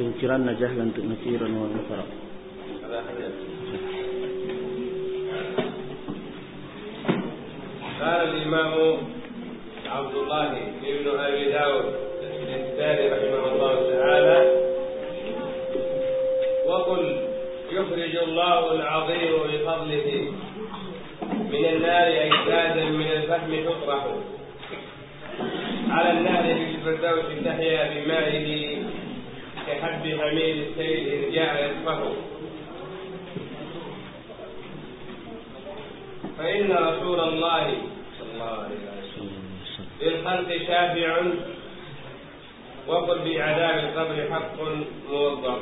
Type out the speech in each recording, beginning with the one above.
وتنكرن جهلا نكيرا ونكرا. قال الإمام عبد الله بن أبي داود السجستاني رحمه الله تعالى وقل يخرج الله العظيم بفضله من النار أجسادا من الفهم تطرح على النار في الفردوس تحيا بمائه كحب حميل السيل جاء يصفه فإن رسول الله صلى الله عليه وسلم للخلق شافع وقل في عذاب القبر حق موضح.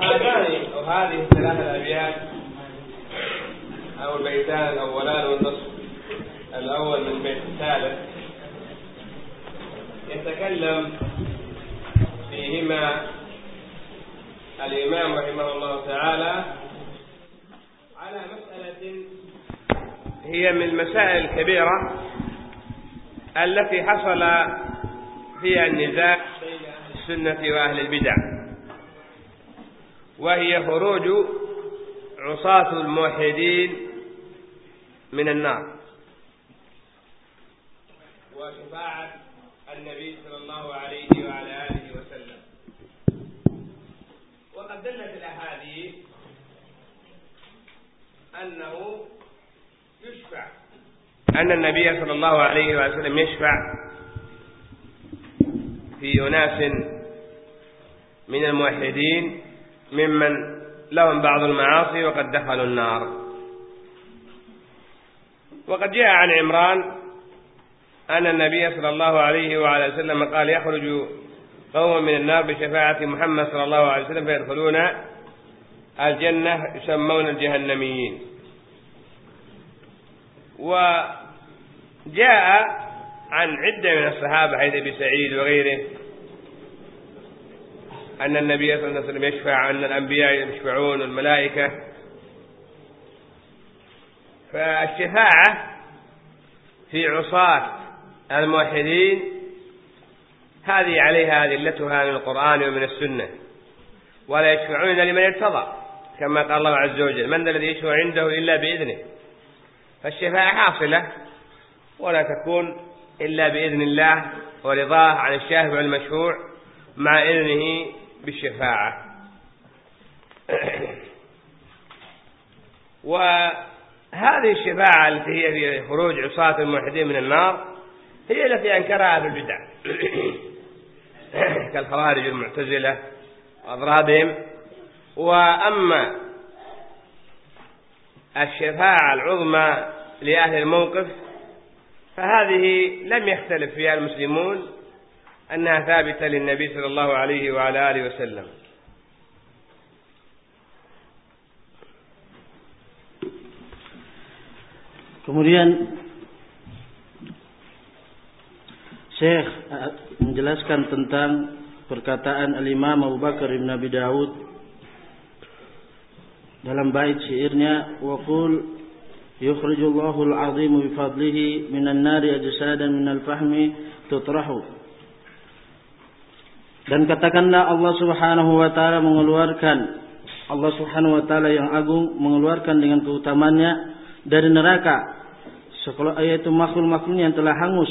هذان أو هذه الثلاثة الأبيات أو البيتان الأولان والنصف. الأول من البيت الثالث. يتكلم فيهما الإمام رحمه الله تعالى على مسألة هي من المسائل الكبيرة التي حصل فيها النزاع بين أهل السنة وأهل البدع وهي خروج عصاة الموحدين من النار. وشفاعة النبي صلى الله عليه وعلى آله وسلم وقد دلت الأحاديث أنه يشفع. أن النبي صلى الله عليه وسلم يشفع في أناس من الموحدين ممن لهم بعض المعاصي وقد دخلوا النار. وقد جاء عن عمران أن النبي صلى الله عليه وعلى وسلم قال يخرج قوم من النار بشفاعة محمد صلى الله عليه وسلم فيدخلون الجنة يسمون الجهنميين. وجاء عن عدة من الصحابة حيث أبي سعيد وغيره أن النبي صلى الله عليه وسلم يشفع أن الأنبياء يشفعون والملائكة فالشفاعة في عصاة الموحدين هذه عليها أدلتها من القرآن ومن السنة. ولا يشفعون لمن ارتضى كما قال الله عز وجل من الذي يشفع عنده إلا بإذنه. فالشفاعة حاصلة ولا تكون إلا بإذن الله ورضاه عن الشافع المشفوع مع إذنه بالشفاعة. وهذه الشفاعة التي هي في خروج عصاة الموحدين من النار هي التي أنكرها أهل البدع. كالخوارج المعتزلة وأضرابهم. وأما الشفاعة العظمى لأهل الموقف فهذه لم يختلف فيها المسلمون أنها ثابتة للنبي صلى الله عليه وعلى آله وسلم. Kemudian Syekh menjelaskan tentang perkataan Al-Imam Abu Bakar Ibn Abi Dawud dalam bait syairnya waqul yukhrijullahu al-'azimu bi fadlihi minan nari ajsadan minal fahmi tutrahu dan katakanlah Allah Subhanahu wa taala mengeluarkan Allah Subhanahu wa taala yang agung mengeluarkan dengan keutamannya dari neraka sekolah yaitu makhluk-makhluk yang telah hangus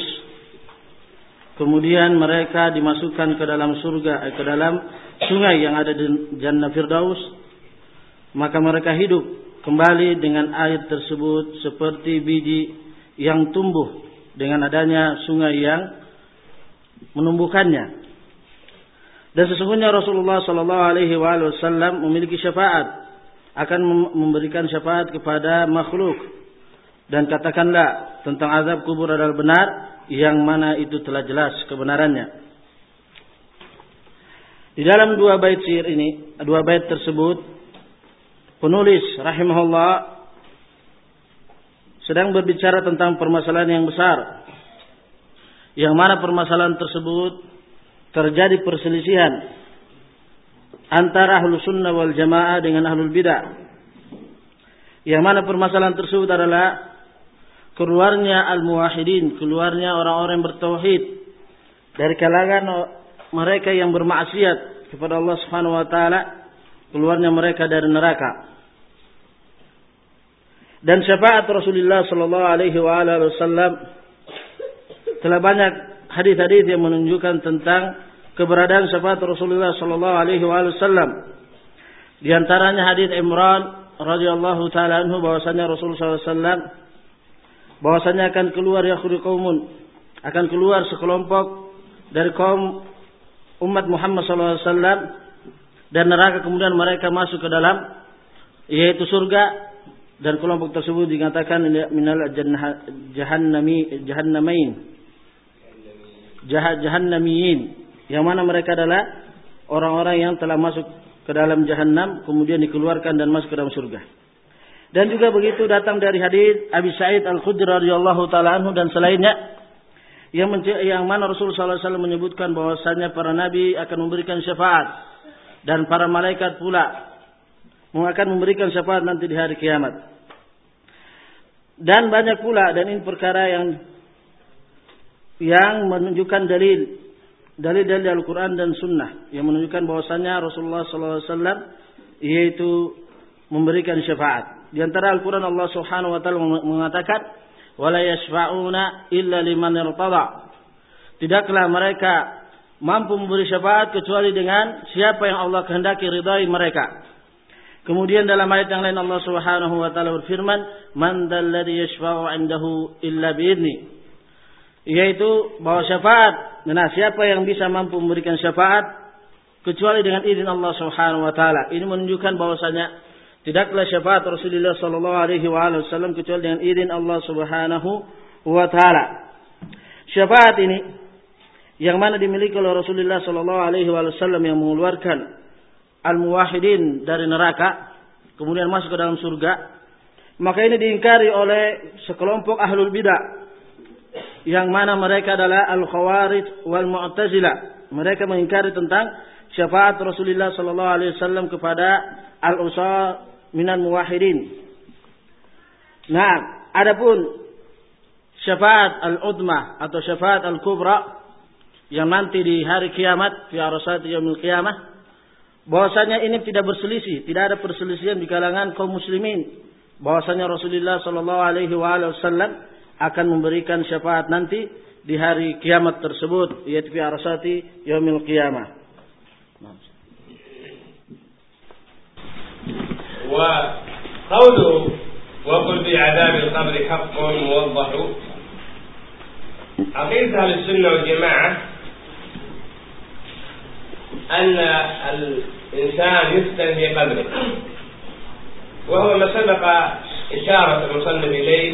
Kemudian mereka dimasukkan ke dalam surga, eh, ke dalam sungai yang ada di Jannah Firdaus. Maka mereka hidup kembali dengan air tersebut seperti biji yang tumbuh dengan adanya sungai yang menumbuhkannya. Dan sesungguhnya Rasulullah Sallallahu Alaihi Wasallam memiliki syafaat akan memberikan syafaat kepada makhluk dan katakanlah tentang azab kubur adalah benar yang mana itu telah jelas kebenarannya. Di dalam dua bait syair ini, dua bait tersebut, penulis rahimahullah sedang berbicara tentang permasalahan yang besar. Yang mana permasalahan tersebut terjadi perselisihan antara ahlu sunnah wal jamaah dengan ahlul bidah. Yang mana permasalahan tersebut adalah keluarnya al-muwahidin, keluarnya orang-orang yang bertauhid dari kalangan mereka yang bermaksiat kepada Allah Subhanahu wa taala keluarnya mereka dari neraka. Dan syafaat Rasulullah sallallahu alaihi wasallam telah banyak hadis-hadis yang menunjukkan tentang keberadaan syafaat Rasulullah sallallahu alaihi wasallam. Di antaranya hadis Imran radhiyallahu taala anhu bahwasanya Rasulullah SAW bahwasanya akan keluar yakhru qaumun akan keluar sekelompok dari kaum umat Muhammad SAW dan neraka kemudian mereka masuk ke dalam yaitu surga dan kelompok tersebut dikatakan minal jahannami jahannamain jahannamiyin yang mana mereka adalah orang-orang yang telah masuk ke dalam jahanam kemudian dikeluarkan dan masuk ke dalam surga. Dan juga begitu datang dari hadis Abi Sa'id Al-Khudri radhiyallahu taala anhu dan selainnya yang yang mana Rasulullah SAW menyebutkan bahwasanya para nabi akan memberikan syafaat dan para malaikat pula akan memberikan syafaat nanti di hari kiamat. Dan banyak pula dan ini perkara yang yang menunjukkan dalil dalil-dalil Al-Quran dan Sunnah yang menunjukkan bahwasanya Rasulullah SAW yaitu memberikan syafaat. Di antara Al-Quran Allah Subhanahu Wa Taala mengatakan, "Wala yashfa'una illa liman irtada." Tidaklah mereka mampu memberi syafaat kecuali dengan siapa yang Allah kehendaki ridai mereka. Kemudian dalam ayat yang lain Allah Subhanahu wa taala berfirman, "Man dzalladzi yashfa'u 'indahu illa bi'idni." yaitu bahwa syafaat nah siapa yang bisa mampu memberikan syafaat kecuali dengan izin Allah Subhanahu wa taala ini menunjukkan bahwasanya tidaklah syafaat Rasulullah sallallahu alaihi wasallam kecuali dengan izin Allah Subhanahu wa taala syafaat ini yang mana dimiliki oleh Rasulullah sallallahu alaihi wasallam yang mengeluarkan al-muwahhidin dari neraka kemudian masuk ke dalam surga maka ini diingkari oleh sekelompok ahlul bidah yang mana mereka adalah al-khawarij wal mu'tazilah. Mereka mengingkari tentang syafaat Rasulullah sallallahu alaihi wasallam kepada al-usar minan muwahhidin. Nah, adapun syafaat al-udmah atau syafaat al-kubra yang nanti di hari kiamat fi arasat yaumil qiyamah bahwasanya ini tidak berselisih, tidak ada perselisihan di kalangan kaum muslimin bahwasanya Rasulullah Shallallahu alaihi wasallam akan memberikan syafaat nanti di hari kiamat tersebut yaitu fi arsati yaumil qiyamah. Nah. Wa wa qul bi adabil qabri haqqun muwaddah. Aqidah al-sunnah wal jamaah أن الإنسان يفتن في قبره وهو ما سبق إشارة المصنف إليه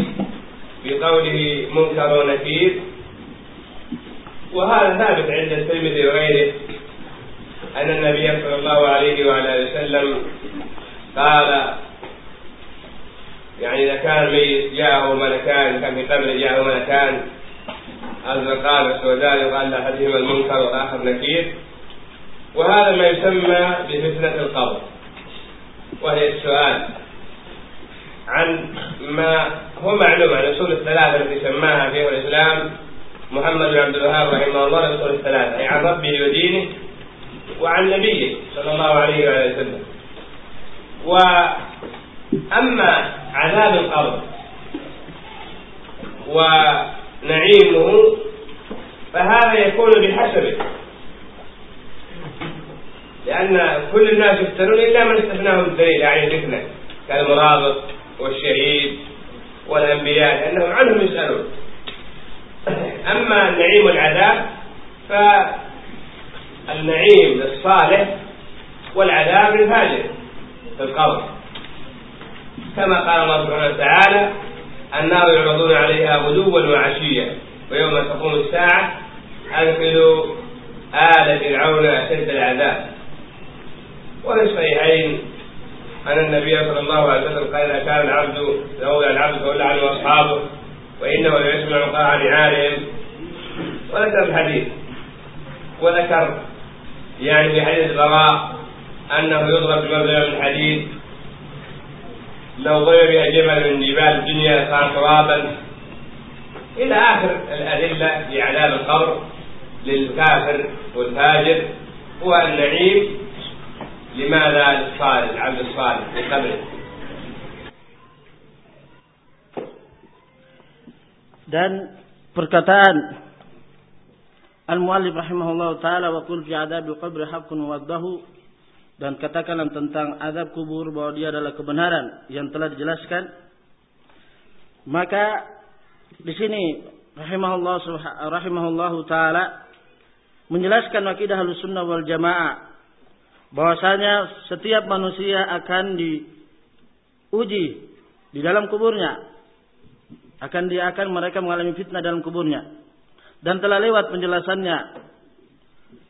بقوله منكر ونكير وهذا ثابت عند الترمذي وغيره أن النبي صلى الله عليه وعلى آله وسلم قال يعني إذا كان ميت جاءه ملكان كان في قبره جاءه ملكان أزرقان وسودان وقال أحدهما المنكر والآخر نكير. وهذا ما يسمى بفتنة القبر وهي السؤال عن ما هو معلوم عن الاصول الثلاثة التي سماها شيخ الإسلام محمد بن عبد الوهاب رحمه الله الاصول الثلاثة أي عن ربه ودينه وعن نبيه صلى الله عليه وآله وسلم. وأما عذاب القبر ونعيمه فهذا يكون بحسبه. لأن كل الناس يفتنون إلا من استثناهم الدليل يعني الفتنة كالمرابط والشهيد والأنبياء لأنهم عنهم يسألون. أما النعيم والعذاب فالنعيم للصالح والعذاب للفاجر في القبر. كما قال الله سبحانه وتعالى النار يعرضون عليها غدوا وعشيا ويوم تقوم الساعة أدخلوا آل فرعون أشد العذاب. وفي الصحيحين أن النبي صلى الله عليه وسلم قال إذا كان العبد لولا العبد فولى عنه أصحابه وإنه ليسمع قاع نعالهم وذكر الحديث. وذكر يعني في حديث البراء أنه يضرب بمبلغ من الحديد لو ضرب جبل من جبال الدنيا صار ترابا. إلى آخر الأدلة في عذاب القبر للكافر والفاجر هو النعيم. لماذا للصالح العبد الصالح في قبره dan perkataan Al-Muallif rahimahullah taala wa qul fi adabil qabr haqqun waddahu dan katakanlah tentang adab kubur bahwa dia adalah kebenaran yang telah dijelaskan maka di sini rahimahullah rahimahullahu taala menjelaskan akidah Ahlussunnah wal Jamaah bahwasanya setiap manusia akan diuji di dalam kuburnya. Akan dia akan mereka mengalami fitnah dalam kuburnya. Dan telah lewat penjelasannya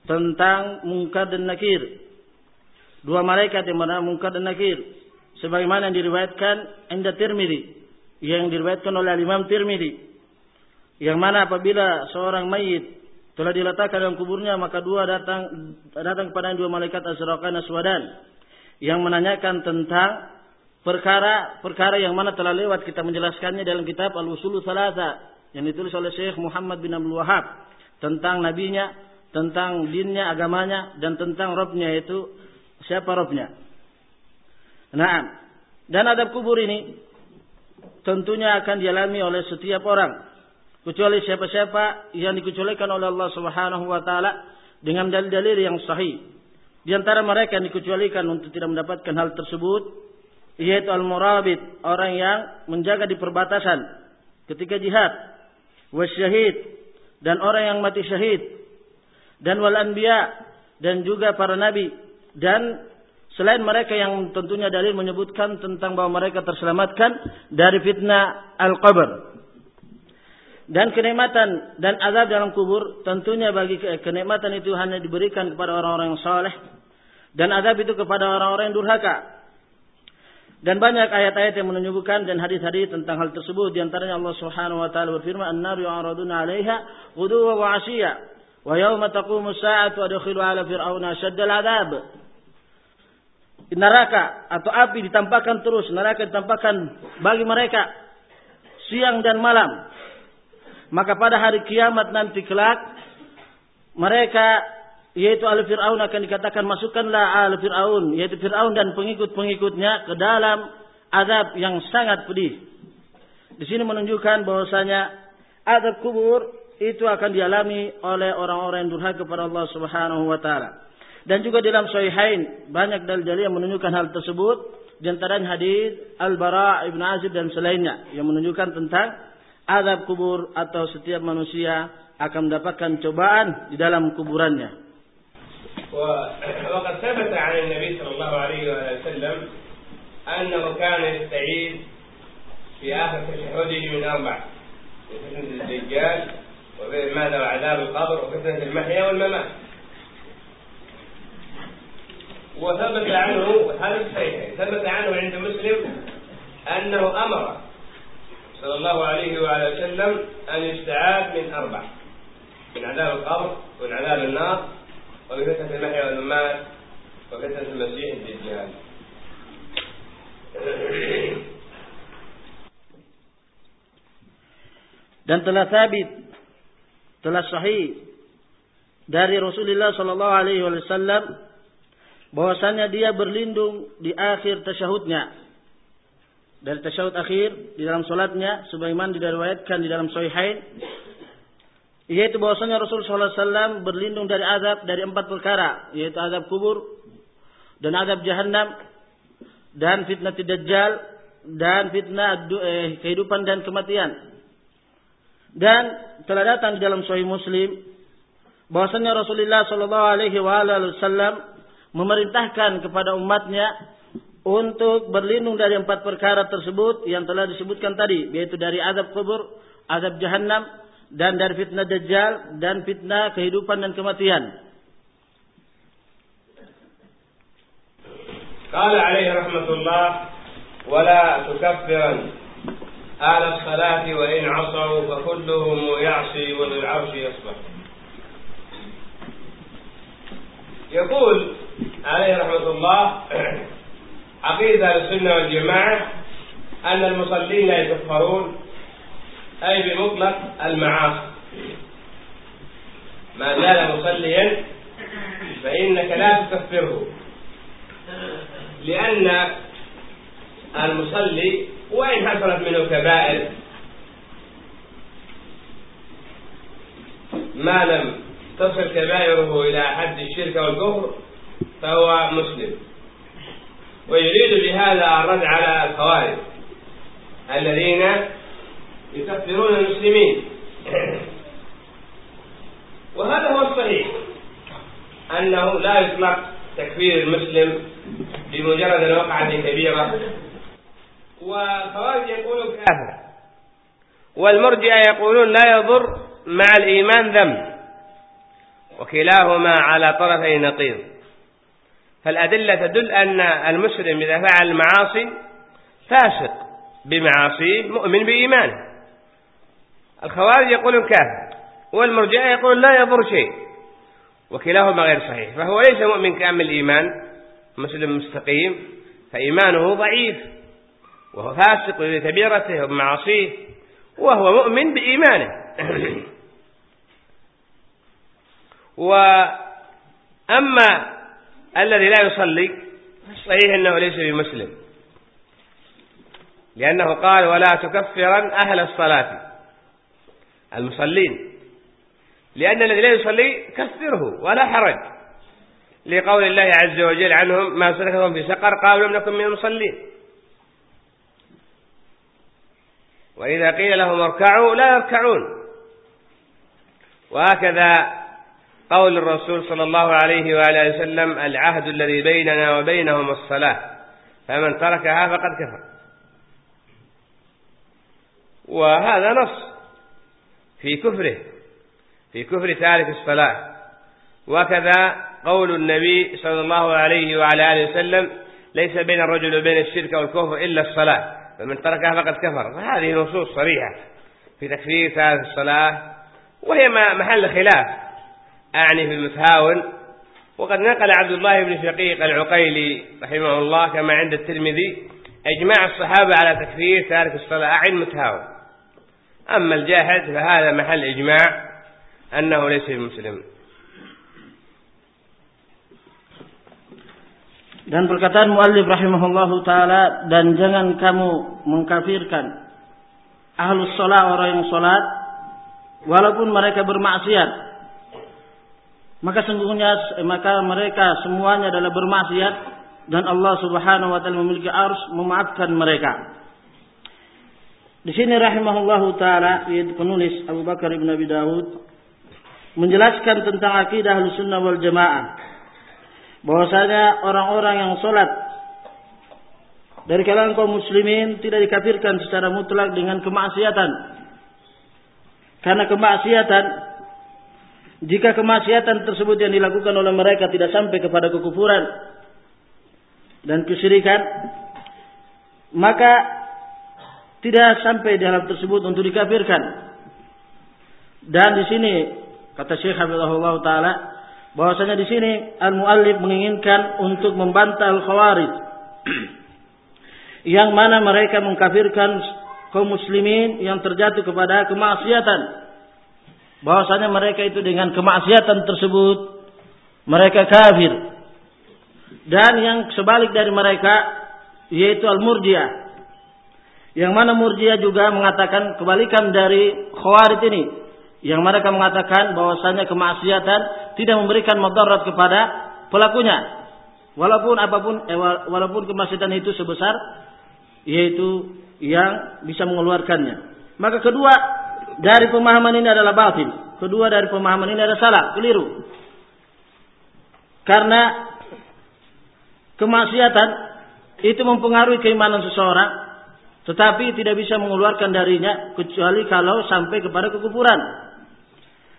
tentang mungkar dan nakir. Dua malaikat yang bernama mungkar dan nakir. Sebagaimana yang diriwayatkan Inda Tirmidzi yang diriwayatkan oleh Imam Tirmidzi. Yang mana apabila seorang mayit telah diletakkan dalam kuburnya maka dua datang datang kepada dua malaikat Azraqan Aswadan yang menanyakan tentang perkara-perkara yang mana telah lewat. Kita menjelaskannya dalam kitab Al-Usulu Salasa yang ditulis oleh Syekh Muhammad bin Abdul Wahab tentang nabinya, tentang dinnya, agamanya dan tentang robnya itu siapa robnya. Nah, dan adab kubur ini tentunya akan dialami oleh setiap orang kecuali siapa-siapa yang dikecualikan oleh Allah Subhanahu wa taala dengan dalil-dalil yang sahih. Di antara mereka yang dikecualikan untuk tidak mendapatkan hal tersebut yaitu al-murabit, orang yang menjaga di perbatasan ketika jihad, wasyahid dan orang yang mati syahid dan wal anbiya dan juga para nabi dan selain mereka yang tentunya dalil menyebutkan tentang bahwa mereka terselamatkan dari fitnah al-qabr. Dan kenikmatan dan azab dalam kubur tentunya bagi kenikmatan itu hanya diberikan kepada orang-orang yang saleh dan azab itu kepada orang-orang yang durhaka. Dan banyak ayat-ayat yang menunjukkan dan hadis-hadis tentang hal tersebut. Di antaranya Allah Subhanahu wa taala berfirman, "An-nar yu'raduna 'alaiha ghuduwa wa 'ashiyya wa yawma taqumu as-sa'atu adkhilu 'ala fir'auna ashaddal 'adzab." Neraka atau api ditampakkan terus, neraka ditampakkan bagi mereka siang dan malam. Maka pada hari kiamat nanti kelak mereka yaitu al Fir'aun akan dikatakan masukkanlah al Fir'aun yaitu Fir'aun dan pengikut-pengikutnya ke dalam azab yang sangat pedih. Di sini menunjukkan bahwasanya azab kubur itu akan dialami oleh orang-orang yang durhaka kepada Allah Subhanahu wa taala. Dan juga dalam sahihain banyak dalil-dalil yang menunjukkan hal tersebut di antaranya hadis Al-Bara' Ibn Azib dan selainnya yang menunjukkan tentang azab kubur atau setiap manusia akan mendapatkan cobaan di dalam kuburannya. وقد ثبت عن النبي صلى الله عليه وسلم أنه كان يستعيذ في آخر تشهده من أربع فتنة الدجال وماذا وعذاب القبر وفتنة المحيا والممات وثبت عنه هذا الصحيح ثبت عنه عند مسلم أنه أمر صلى الله عليه وعلى وسلم أن يستعاذ من أربع من عذاب القبر ومن عذاب النار وبفتنة المحيا والممات وفتنة المسيح الدجال dan telah sabit telah sahih dari Rasulullah sallallahu alaihi wasallam bahwasanya dia berlindung di akhir tasyahudnya dari tasyahud akhir di dalam salatnya sebagaimana diriwayatkan di dalam sahihain yaitu bahwasanya Rasulullah SAW berlindung dari azab dari empat perkara, yaitu azab kubur dan azab jahanam dan fitnah dajjal dan fitnah eh, kehidupan dan kematian. Dan telah datang di dalam Sahih Muslim bahwasanya Rasulullah Shallallahu Alaihi Wasallam memerintahkan kepada umatnya untuk berlindung dari empat perkara tersebut yang telah disebutkan tadi, yaitu dari azab kubur, azab jahanam, dan dari fitnah dajjal dan fitnah kehidupan dan kematian. قال عليه رحمة الله ولا تكفرن أهل الصلاة وإن عصوا فكلهم يعصي وللعرش يصبح يقول عليه رحمة الله عقيدة السنة والجماعة أن المصلين لا يكفرون أي بمطلق المعاصي. ما زال مصليا فإنك لا تكفره. لأن المصلي وإن حصلت منه كبائر ما لم تصل كبائره إلى حد الشرك والكفر فهو مسلم. ويريد بهذا الرد على الخوارج الذين يكفرون المسلمين. وهذا هو الصحيح أنه لا يطلق تكفير المسلم بمجرد في كبيرة. والخوارج يقولون كافر والمرجئة يقولون لا يضر مع الإيمان ذنب وكلاهما على طرفي نقيض. فالأدلة تدل أن المسلم إذا فعل المعاصي فاسق بمعاصيه مؤمن بإيمانه. الخوارج يقولون كافر والمرجئة يقولون لا يضر شيء وكلاهما غير صحيح. فهو ليس مؤمن كأمل الإيمان مسلم مستقيم فإيمانه ضعيف وهو فاسق بكبيرته وبمعاصيه وهو مؤمن بإيمانه. وأما الذي لا يصلي صحيح أنه ليس بمسلم. لأنه قال ولا تكفرن أهل الصلاة. المصلين. لأن الذي لا يصلي كفره ولا حرج. لقول الله عز وجل عنهم ما سلكهم في سقر قالوا لم نكن من المصلين. وإذا قيل لهم اركعوا لا يركعون. وهكذا قول الرسول صلى الله عليه وآله وسلم العهد الذي بيننا وبينهم الصلاة. فمن تركها فقد كفر. وهذا نص في كفره في كفر تارك الصلاة. وكذا قول النبي صلى الله عليه وعلى آله وسلم ليس بين الرجل وبين الشرك والكفر إلا الصلاة. فمن تركها فقد كفر. فهذه نصوص صريحة في تكفير تارك الصلاة وهي محل خلاف. أعني في المتهاون وقد نقل عبد الله بن شقيق العقيلي رحمه الله كما عند الترمذي إجماع الصحابة على تكفير تارك الصلاة أعني المتهاون أما الجاحد فهذا محل إجماع أنه ليس بمسلم. Dan perkataan muallif rahimahullahu taala dan jangan kamu mengkafirkan ahlus salat orang yang salat walaupun mereka bermaksiat. Maka sungguhnya maka mereka semuanya adalah bermaksiat dan Allah Subhanahu wa taala memiliki arus memaafkan mereka. Di sini rahimahullahu taala penulis Abu Bakar bin Abi Dawud menjelaskan tentang akidah Ahlussunnah wal Jamaah bahwasanya orang-orang yang sholat dari kalangan kaum muslimin tidak dikafirkan secara mutlak dengan kemaksiatan. Karena kemaksiatan jika kemaksiatan tersebut yang dilakukan oleh mereka tidak sampai kepada kekufuran dan kesyirikan, maka tidak sampai di hal tersebut untuk dikafirkan. Dan di sini kata Syekh Habibullah taala bahwasanya di sini al-muallif menginginkan untuk membantah al-khawarij yang mana mereka mengkafirkan kaum muslimin yang terjatuh kepada kemaksiatan bahwasanya mereka itu dengan kemaksiatan tersebut mereka kafir. Dan yang sebalik dari mereka yaitu al-murjiah yang mana murjiah juga mengatakan kebalikan dari khawarij ini. Yang mereka mengatakan bahwasanya kemaksiatan tidak memberikan madarat kepada pelakunya. Walaupun apa pun eh, walaupun kemaksiatan itu sebesar yaitu yang bisa mengeluarkannya. Maka kedua dari pemahaman ini adalah batin kedua dari pemahaman ini adalah salah keliru karena kemaksiatan itu mempengaruhi keimanan seseorang tetapi tidak bisa mengeluarkan darinya kecuali kalau sampai kepada kekufuran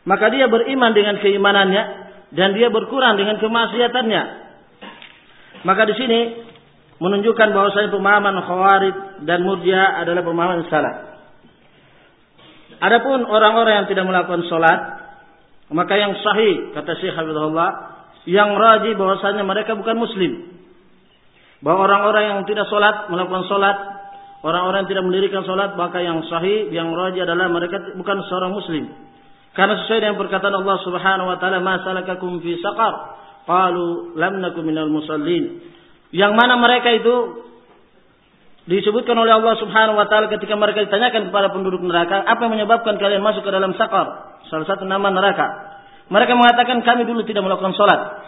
maka dia beriman dengan keimanannya dan dia berkurang dengan kemaksiatannya. Maka di sini menunjukkan bahwasanya pemahaman Khawarij dan Murji'ah adalah pemahaman salah. Adapun orang-orang yang tidak melakukan sholat, maka yang sahih kata Syekh Habibullah, yang raji bahwasanya mereka bukan muslim. Bahwa orang-orang yang tidak sholat melakukan sholat, orang-orang yang tidak mendirikan sholat, maka yang sahih, yang raji adalah mereka bukan seorang muslim. Karena sesuai dengan perkataan Allah Subhanahu wa taala, "Ma salakakum fi saqar?" Qalu lam nakum minal musallin. Yang mana mereka itu disebutkan oleh Allah Subhanahu wa taala ketika mereka ditanyakan kepada penduduk neraka, apa yang menyebabkan kalian masuk ke dalam sakar? Salah satu nama neraka. Mereka mengatakan kami dulu tidak melakukan salat.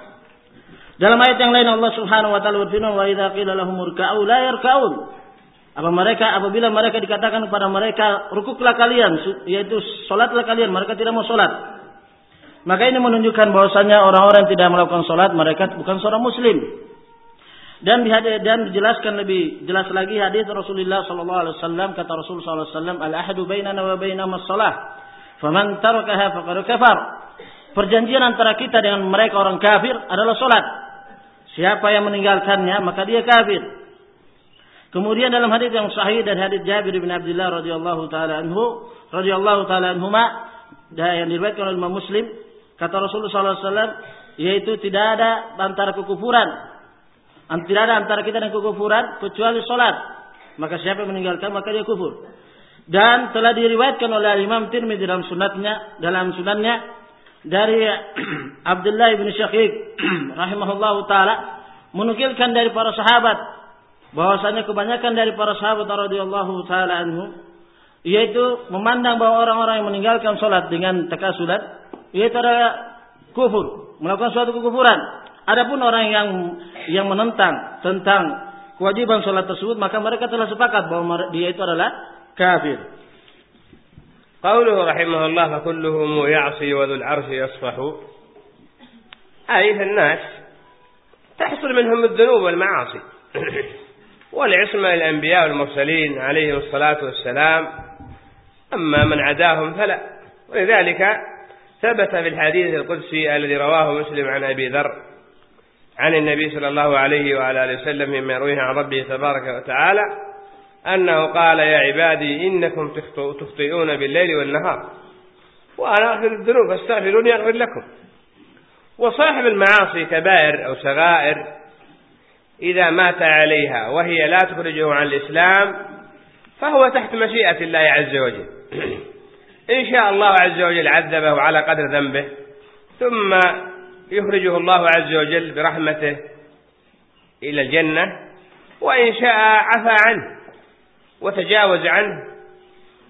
Dalam ayat yang lain Allah Subhanahu wa taala berfirman, "Wa idza qila lahum urka'u la yarka'un." Apa mereka apabila mereka dikatakan kepada mereka rukuklah kalian yaitu salatlah kalian mereka tidak mau salat. Maka ini menunjukkan bahwasanya orang-orang yang tidak melakukan salat mereka bukan seorang muslim. Dan dan dijelaskan lebih jelas lagi hadis Rasulullah sallallahu alaihi wasallam kata Rasul sallallahu alaihi wasallam al-ahdu bainana wa bainahum as-salah. Faman tarakaha faqad kafar. Perjanjian antara kita dengan mereka orang kafir adalah salat. Siapa yang meninggalkannya maka dia kafir. Kemudian dalam hadis yang sahih dari hadis Jabir bin Abdullah radhiyallahu taala anhu radhiyallahu taala anhuma yang diriwayatkan oleh Imam Muslim kata Rasulullah sallallahu alaihi wasallam yaitu tidak ada antara kekufuran tidak ada antara kita dan kekufuran kecuali solat. Maka siapa yang meninggalkan maka dia kufur. Dan telah diriwayatkan oleh Imam Tirmidzi dalam sunatnya dalam sunannya dari Abdullah bin Syaqiq rahimahullah taala menukilkan dari para sahabat bahwasanya kebanyakan dari para sahabat radhiyallahu taala anhu yaitu memandang bahwa orang-orang yang meninggalkan salat dengan takasulat yaitu adalah kufur, melakukan suatu kekufuran. Adapun orang yang yang menentang tentang kewajiban sholat tersebut, maka mereka telah sepakat bahwa dia itu adalah kafir. قوله رحمه الله فكلهم يعصي وذو العرش يصفح أي الناس تحصل منهم الذنوب والمعاصي والعصمة للأنبياء والمرسلين عليهم الصلاة والسلام أما من عداهم فلا ولذلك ثبت في الحديث القدسي الذي رواه مسلم عن أبي ذر عن النبي صلى الله عليه وعلى آله وسلم مما يرويه عن ربه تبارك وتعالى أنه قال يا عبادي إنكم تخطئون بالليل والنهار. وأنا أغفر الذنوب فاستغفروني أغفر لكم. وصاحب المعاصي كبائر أو صغائر إذا مات عليها وهي لا تخرجه عن الإسلام فهو تحت مشيئة الله عز وجل. إن شاء الله عز وجل عذبه على قدر ذنبه. ثم يخرجه الله عز وجل برحمته إلى الجنة وإن شاء عفى عنه وتجاوز عنه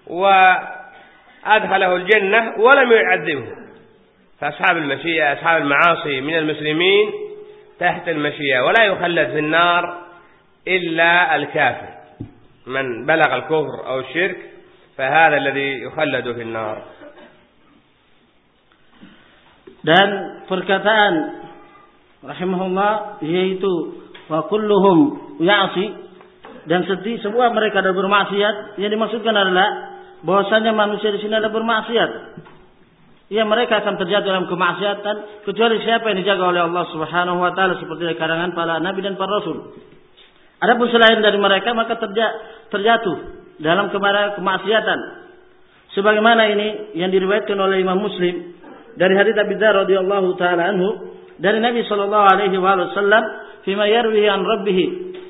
وأدخله الجنة ولم يعذبه. فأصحاب المشيئة أصحاب المعاصي من المسلمين تحت المشيئة ولا يخلد في النار إلا الكافر. من بلغ الكفر أو الشرك فهذا الذي يخلد في النار. Dan perkataan rahimahullah yaitu wa kulluhum ya'si dan setiap semua mereka ada bermaksiat yang dimaksudkan adalah bahwasanya manusia di sini ada bermaksiat ya mereka akan terjatuh dalam kemaksiatan kecuali siapa yang dijaga oleh Allah Subhanahu wa taala seperti karangan para nabi dan para rasul. Adapun selain dari mereka maka terja, terjatuh dalam kemaksiatan. Sebagaimana ini yang diriwayatkan oleh Imam Muslim dari hadis Abi Dzar radhiyallahu taala anhu dari Nabi sallallahu alaihi wasallam fima yarwi an rabbih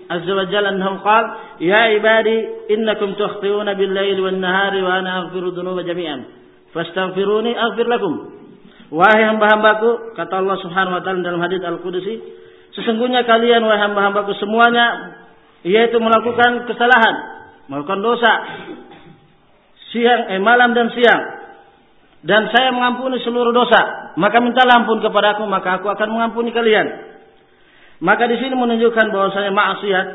azza wa jalla annahu qala ya ibadi innakum tukhti'una bil laili wan nahari wa ana aghfiru dhunuba jami'an fastaghfiruni aghfir lakum wahai hamba-hambaku kata Allah Subhanahu wa taala dalam hadis al-qudsi sesungguhnya kalian wahai hamba-hambaku semuanya yaitu melakukan kesalahan melakukan dosa siang eh malam dan siang dan saya mengampuni seluruh dosa, maka mintalah ampun kepada aku, maka aku akan mengampuni kalian. Maka di sini menunjukkan bahwasanya maksiat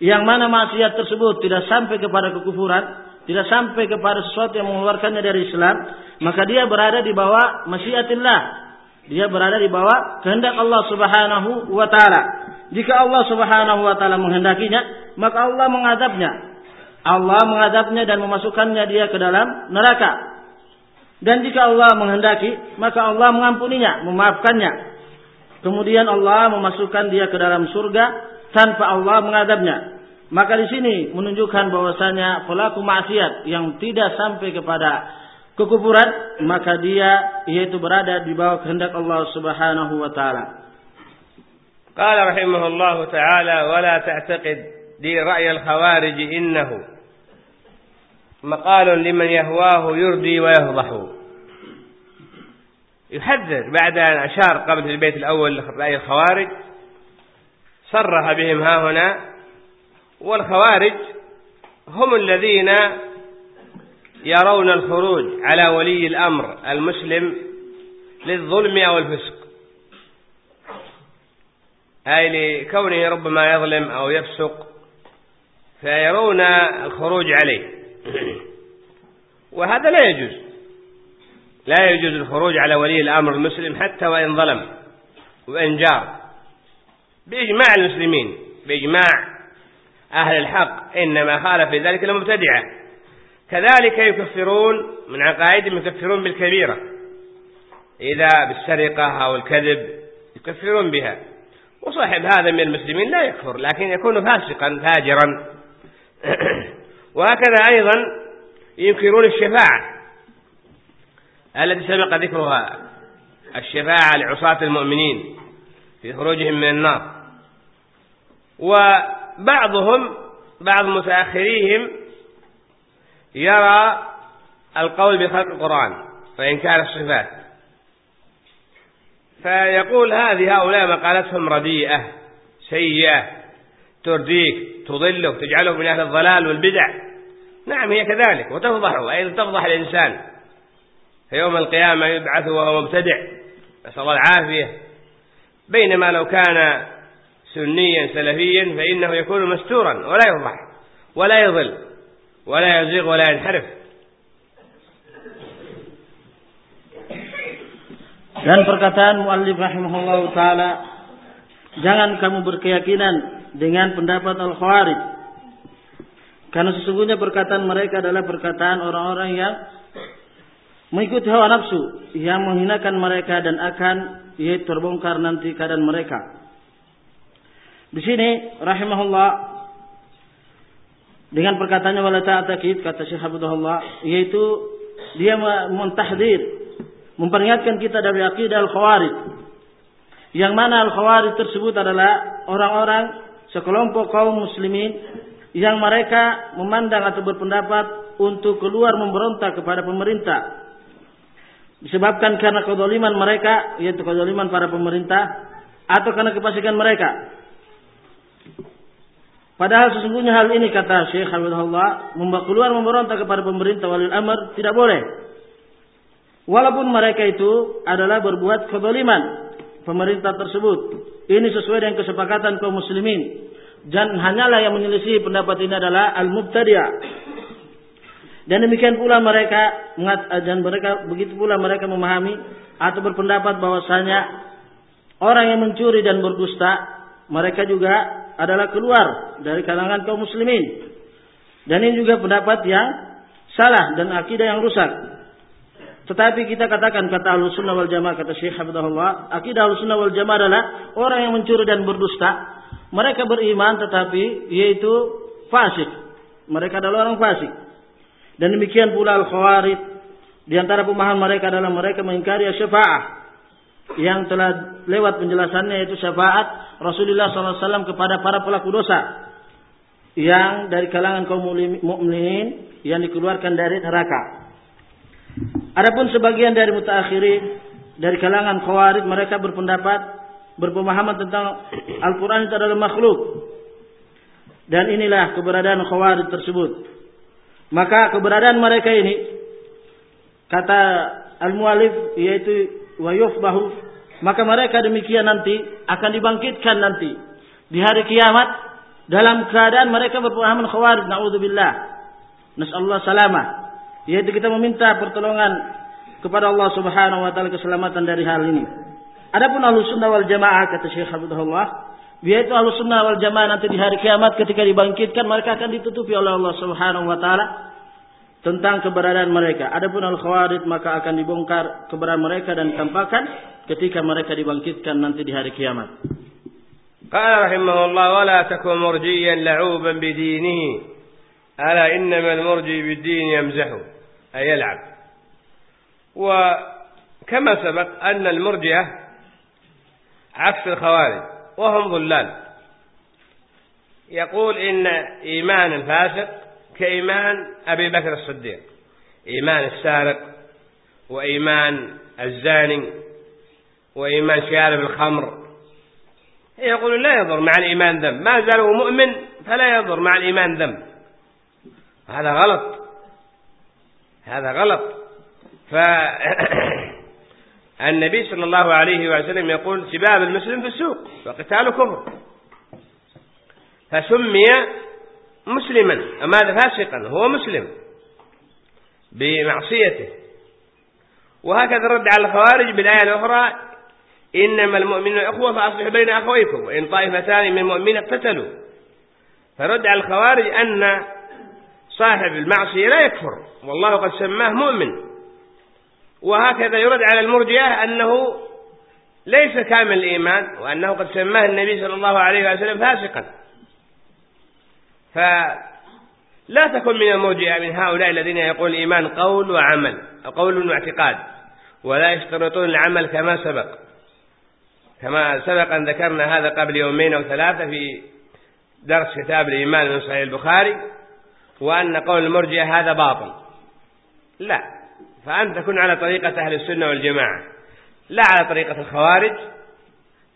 yang mana maksiat tersebut tidak sampai kepada kekufuran, tidak sampai kepada sesuatu yang mengeluarkannya dari Islam, maka dia berada di bawah masyiatillah. Dia berada di bawah kehendak Allah Subhanahu wa taala. Jika Allah Subhanahu wa taala menghendakinya, maka Allah mengadabnya. Allah mengadabnya dan memasukkannya dia ke dalam neraka. Dan jika Allah menghendaki, maka Allah mengampuninya, memaafkannya. Kemudian Allah memasukkan dia ke dalam surga tanpa Allah mengadabnya. Maka di sini menunjukkan bahwasanya pelaku maksiat yang tidak sampai kepada kekufuran, maka dia yaitu berada di bawah kehendak Allah Subhanahu wa taala. قال رحمه الله تعالى ولا تعتقد دي رأي الخوارج إنه مقال لمن يهواه يردي ويفضح. يحذر بعد أن أشار قبل البيت الأول رأي الخوارج صرح بهم ها هنا والخوارج هم الذين يرون الخروج على ولي الأمر المسلم للظلم أو الفسق. أي لكونه ربما يظلم أو يفسق فيرون الخروج عليه. وهذا لا يجوز. لا يجوز الخروج على ولي الأمر المسلم حتى وإن ظلم وإن جار. بإجماع المسلمين بإجماع أهل الحق إنما خالف في ذلك المبتدعة. كذلك يكفرون من عقائدهم يكفرون بالكبيرة. إذا بالسرقة أو الكذب يكفرون بها. وصاحب هذا من المسلمين لا يكفر لكن يكون فاسقا فاجرا. وهكذا أيضا ينكرون الشفاعة التي سبق ذكرها الشفاعة لعصاة المؤمنين في خروجهم من النار. وبعضهم بعض متأخريهم يرى القول بخلق القرآن وإنكار الصفات. فيقول هذه هؤلاء مقالتهم رديئة سيئة ترديك تضلك تجعله من أهل الضلال والبدع. نعم هي كذلك وتفضحه أيضا تفضح الإنسان. في يوم القيامة يبعث وهو مبتدع نسأل الله العافية. بينما لو كان سنيا سلفيا فإنه يكون مستورا ولا يفضح ولا يضل ولا يزيغ ولا ينحرف. Dan perkataan muallif rahimahullah taala, jangan kamu berkeyakinan dengan pendapat al-khawarij. Karena sesungguhnya perkataan mereka adalah perkataan orang-orang yang mengikuti hawa nafsu yang menghinakan mereka dan akan yaitu terbongkar nanti keadaan mereka. Di sini rahimahullah dengan perkataannya wala ta'taqid kata Syekh Abdullah yaitu dia mentahdir memperingatkan kita dari akidah al-khawarij. Yang mana al-khawarij tersebut adalah orang-orang sekelompok kaum muslimin yang mereka memandang atau berpendapat untuk keluar memberontak kepada pemerintah. Disebabkan karena kedoliman mereka, yaitu kedoliman para pemerintah, atau karena kepasikan mereka. Padahal sesungguhnya hal ini kata Syekh Habibullah, keluar memberontak kepada pemerintah walil amr tidak boleh. Walaupun mereka itu adalah berbuat kezaliman pemerintah tersebut. Ini sesuai dengan kesepakatan kaum muslimin. Dan hanyalah yang menyelisih pendapat ini adalah al-mubtadi'ah. Dan demikian pula mereka dan mereka begitu pula mereka memahami atau berpendapat bahwasanya orang yang mencuri dan berdusta mereka juga adalah keluar dari kalangan kaum muslimin. Dan ini juga pendapat yang salah dan akidah yang rusak. Tetapi kita katakan kata Ahlus Sunnah wal Jamaah kata Syekh Abdullah, akidah Ahlus Sunnah wal Jamaah adalah orang yang mencuri dan berdusta, mereka beriman tetapi yaitu fasik. Mereka adalah orang fasik. Dan demikian pula al-khawarij di antara pemahaman mereka adalah mereka mengingkari syafaat yang telah lewat penjelasannya yaitu syafaat Rasulullah SAW kepada para pelaku dosa yang dari kalangan kaum mukminin yang dikeluarkan dari neraka. Adapun sebagian dari mutaakhirin dari kalangan khawarij mereka berpendapat berpemahaman tentang Al-Qur'an itu adalah makhluk. Dan inilah keberadaan khawarij tersebut. Maka keberadaan mereka ini kata al-muallif yaitu wa yufbahu maka mereka demikian nanti akan dibangkitkan nanti di hari kiamat dalam keadaan mereka berpemahaman khawarij naudzubillah nasallahu salamah yaitu kita meminta pertolongan kepada Allah Subhanahu wa taala keselamatan dari hal ini. Adapun Ahlus Sunnah wal Jamaah kata Syekh Abdullah, yaitu Ahlus Sunnah wal Jamaah nanti di hari kiamat ketika dibangkitkan mereka akan ditutupi oleh Allah Subhanahu wa taala tentang keberadaan mereka. Adapun Al-Khawarij maka akan dibongkar keberadaan mereka dan ditampakkan ketika mereka dibangkitkan nanti di hari kiamat. قال رحمه الله ولا تكن مرجيا لعوبا بدينه ألا إنما المرجي بالدين يمزحه أي يلعب وكما سبق أن المرجئة عكس الخوارج وهم ضلال يقول إن إيمان الفاسق كإيمان أبي بكر الصديق إيمان السارق وإيمان الزاني وإيمان شارب الخمر يقول لا يضر مع الإيمان ذنب ما زال هو مؤمن فلا يضر مع الإيمان ذنب. هذا غلط. هذا غلط. فالنبي صلى الله عليه وسلم يقول سباب المسلم في السوق وقتاله كفر. فسمي مسلما. ماذا فاسقا. هو مسلم. بمعصيته. وهكذا رد على الخوارج بالآية الأخرى إنما المؤمنون أخوة فأصلحوا بين أخويكم وإن طائفتان من المؤمنين اقتتلوا. فرد على الخوارج أن صاحب المعصية لا يكفر. والله قد سماه مؤمن. وهكذا يرد على المرجئة أنه ليس كامل الإيمان وأنه قد سماه النبي صلى الله عليه وسلم فاسقا. فلا تكن من المرجئة من هؤلاء الذين يقول الإيمان قول وعمل قول واعتقاد ولا يشترطون العمل كما سبق. كما سبق أن ذكرنا هذا قبل يومين أو ثلاثة في درس كتاب الإيمان من صحيح البخاري وأن قول المرجئة هذا باطل. لا. فأنت تكون على طريقة أهل السنة والجماعة لا على طريقة الخوارج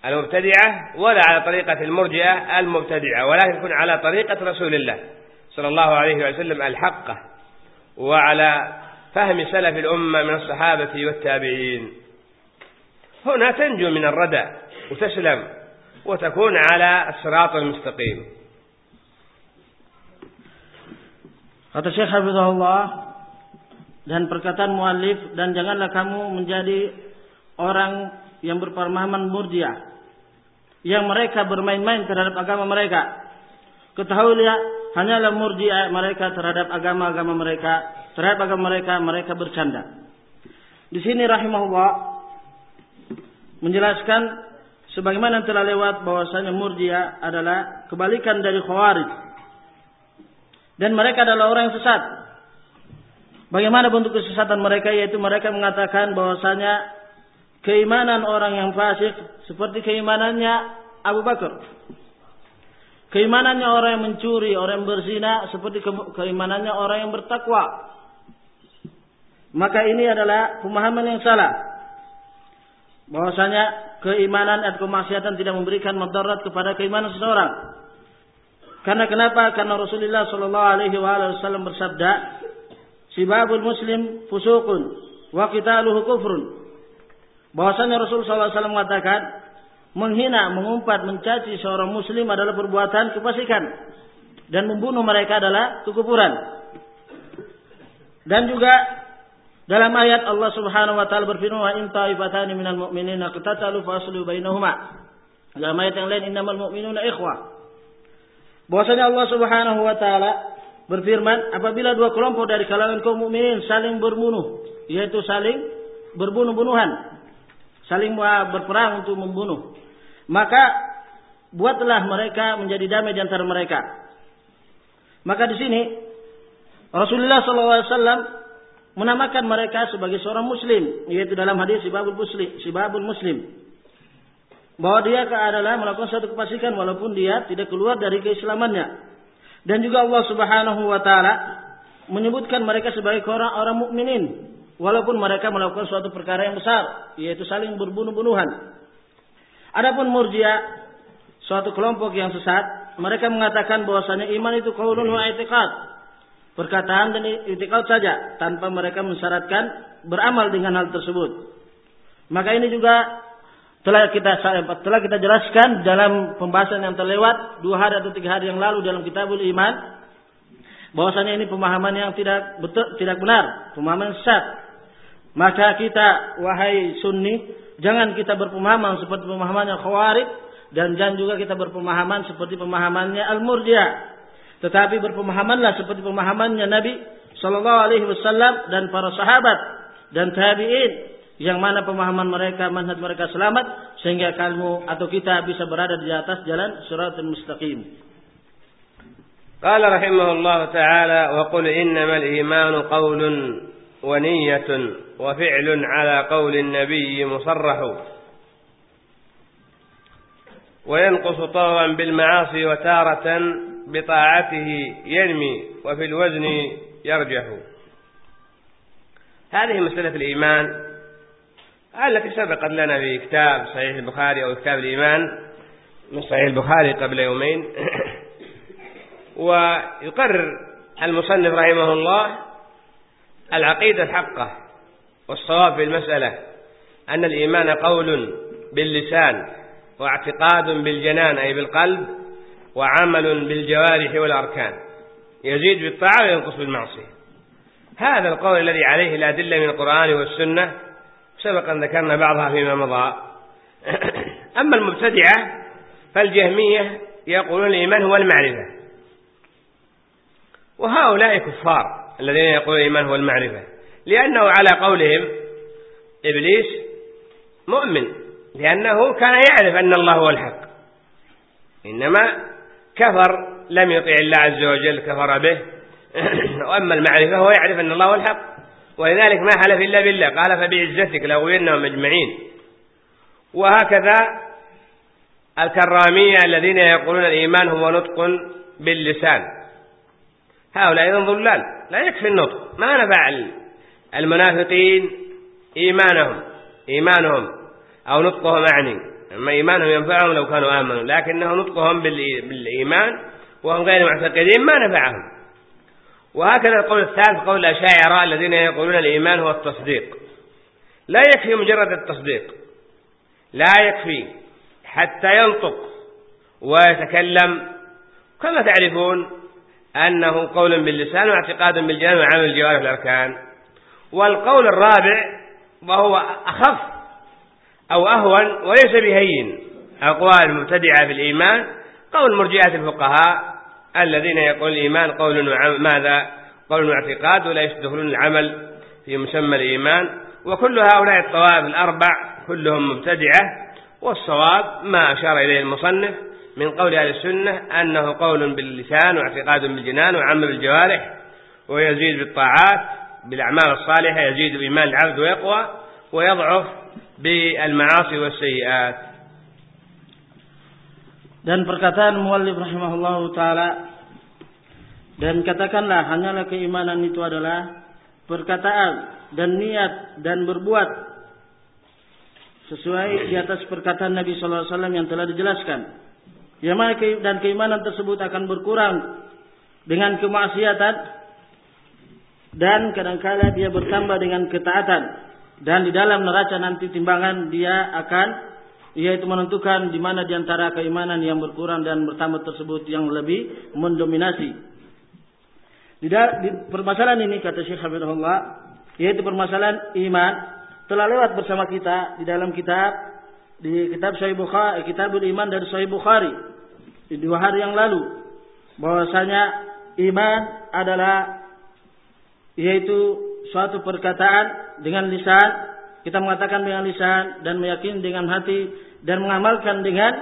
المبتدعة ولا على طريقة المرجئة المبتدعة ولكن تكون على طريقة رسول الله صلى الله عليه وسلم الحقة وعلى فهم سلف الأمة من الصحابة والتابعين. هنا تنجو من الردى وتسلم وتكون على الصراط المستقيم. Kata Syekh Hafizahullah dan perkataan muallif dan janganlah kamu menjadi orang yang berpemahaman murjiah yang mereka bermain-main terhadap agama mereka. Ketahuilah hanyalah murjiah mereka terhadap agama-agama mereka, terhadap agama mereka mereka bercanda. Di sini rahimahullah menjelaskan sebagaimana telah lewat bahwasanya murjiah adalah kebalikan dari khawarij dan mereka adalah orang yang sesat. Bagaimana bentuk kesesatan mereka yaitu mereka mengatakan bahwasanya keimanan orang yang fasik seperti keimanannya Abu Bakar. Keimanannya orang yang mencuri, orang yang berzina seperti keimanannya orang yang bertakwa. Maka ini adalah pemahaman yang salah. Bahwasanya keimanan atau kemaksiatan tidak memberikan madarat kepada keimanan seseorang. Karena kenapa? Karena Rasulullah Shallallahu Alaihi Wasallam bersabda, "Sibabul Muslim fusukun, wa qitaluhu kufrun." Bahwasanya Rasul SAW mengatakan, menghina, mengumpat, mencaci seorang Muslim adalah perbuatan kefasikan dan membunuh mereka adalah kekufuran. Dan juga dalam ayat Allah Subhanahu wa taala berfirman, "Wa in ta'ifatani minal mu'minina qatatalu faslu bainahuma." Dalam ayat yang lain, "Innamal mu'minuna ikhwah." Bahwasanya Allah Subhanahu wa taala berfirman, apabila dua kelompok dari kalangan kaum mukminin saling berbunuh, yaitu saling berbunuh-bunuhan, saling berperang untuk membunuh, maka buatlah mereka menjadi damai di antara mereka. Maka di sini Rasulullah SAW menamakan mereka sebagai seorang muslim, yaitu dalam hadis Sibabul Muslim, Sibabul Muslim bahwa dia adalah melakukan satu kefasikan walaupun dia tidak keluar dari keislamannya. Dan juga Allah Subhanahu wa taala menyebutkan mereka sebagai orang-orang mukminin walaupun mereka melakukan suatu perkara yang besar yaitu saling berbunuh-bunuhan. Adapun Murji'ah suatu kelompok yang sesat, mereka mengatakan bahwasanya iman itu qaulun wa i'tiqad. Perkataan dan i'tiqad saja tanpa mereka mensyaratkan beramal dengan hal tersebut. Maka ini juga telah kita telah kita jelaskan dalam pembahasan yang terlewat dua hari atau tiga hari yang lalu dalam kitabul iman bahwasanya ini pemahaman yang tidak betul tidak benar pemahaman sesat maka kita wahai sunni jangan kita berpemahaman seperti pemahamannya khawarij dan jangan juga kita berpemahaman seperti pemahamannya al-murji'ah. Tetapi berpemahamanlah seperti pemahamannya Nabi Shallallahu Alaihi Wasallam dan para sahabat dan tabiin yang mana pemahaman mereka, manhaj mereka selamat sehingga kamu atau kita bisa berada di atas jalan suratul mustaqim. قال رحمه الله تعالى وقل إنما الإيمان قول ونية وفعل على قول النبي مصرح وينقص طوعا بالمعاصي وتارة بطاعته ينمي وفي الوزن يرجح هذه مسألة الإيمان التي سبقت لنا في كتاب صحيح البخاري أو كتاب الإيمان من صحيح البخاري قبل يومين. ويقرر المصنف رحمه الله العقيدة الحقة والصواب في المسألة أن الإيمان قول باللسان واعتقاد بالجنان أي بالقلب وعمل بالجوارح والأركان. يزيد بالطاعة وينقص بالمعصية. هذا القول الذي عليه الأدلة من القرآن والسنة سبق أن ذكرنا بعضها فيما مضى. أما المبتدعة فالجهمية يقولون الإيمان هو المعرفة. وهؤلاء كفار الذين يقولون الإيمان هو المعرفة. لأنه على قولهم إبليس مؤمن لأنه كان يعرف أن الله هو الحق. إنما كفر لم يطع الله عز وجل كفر به. وأما المعرفة هو يعرف أن الله هو الحق. ولذلك ما حلف إلا بالله. قال فبعزتك لأغوينهم أجمعين وهكذا الكرامية الذين يقولون الإيمان هو نطق باللسان. هؤلاء أيضا ضلال. لا يكفي النطق. ما نفع المنافقين إيمانهم. إيمانهم أو نطقهم أعني. أما إيمانهم ينفعهم لو كانوا آمنوا. لكنه نطقهم بالإيمان وهم غير معتقدين. ما نفعهم. وهكذا القول الثالث قول الأشاعرة الذين يقولون الإيمان هو التصديق. لا يكفي مجرد التصديق. لا يكفي حتى ينطق ويتكلم. كما تعرفون أنه قول باللسان واعتقاد بالجنان وعمل الجوارح الأركان. والقول الرابع وهو أخف أو أهون وليس بهين أقوال المبتدعة في الإيمان. قول مرجئة الفقهاء الذين يقول الإيمان قول ماذا؟ قول واعتقاد ولا يدخلون العمل في مسمى الإيمان. وكل هؤلاء الطوائف الأربع كلهم مبتدعة والصواب ما أشار إليه المصنف من قول أهل السنة أنه قول باللسان واعتقاد بالجنان وعمل بالجوارح ويزيد بالطاعات بالأعمال الصالحة يزيد بإيمان العبد ويقوى ويضعف بالمعاصي والسيئات. Dan perkataan muallif rahimahullahu taala dan katakanlah hanyalah keimanan itu adalah perkataan dan niat dan berbuat sesuai di atas perkataan Nabi sallallahu alaihi wasallam yang telah dijelaskan. Dan keimanan tersebut akan berkurang dengan kemaksiatan dan kadangkala dia bertambah dengan ketaatan dan di dalam neraca nanti timbangan dia akan yaitu menentukan di mana di antara keimanan yang berkurang dan bertambah tersebut yang lebih mendominasi. Di, di permasalahan ini kata Syekh Habibullah yaitu permasalahan iman telah lewat bersama kita di dalam kitab di kitab Sahih Bukhari, Kitabul Iman dari Sahih Bukhari di dua hari yang lalu bahwasanya iman adalah yaitu suatu perkataan dengan lisan kita mengatakan dengan lisan dan meyakini dengan hati dan mengamalkan dengan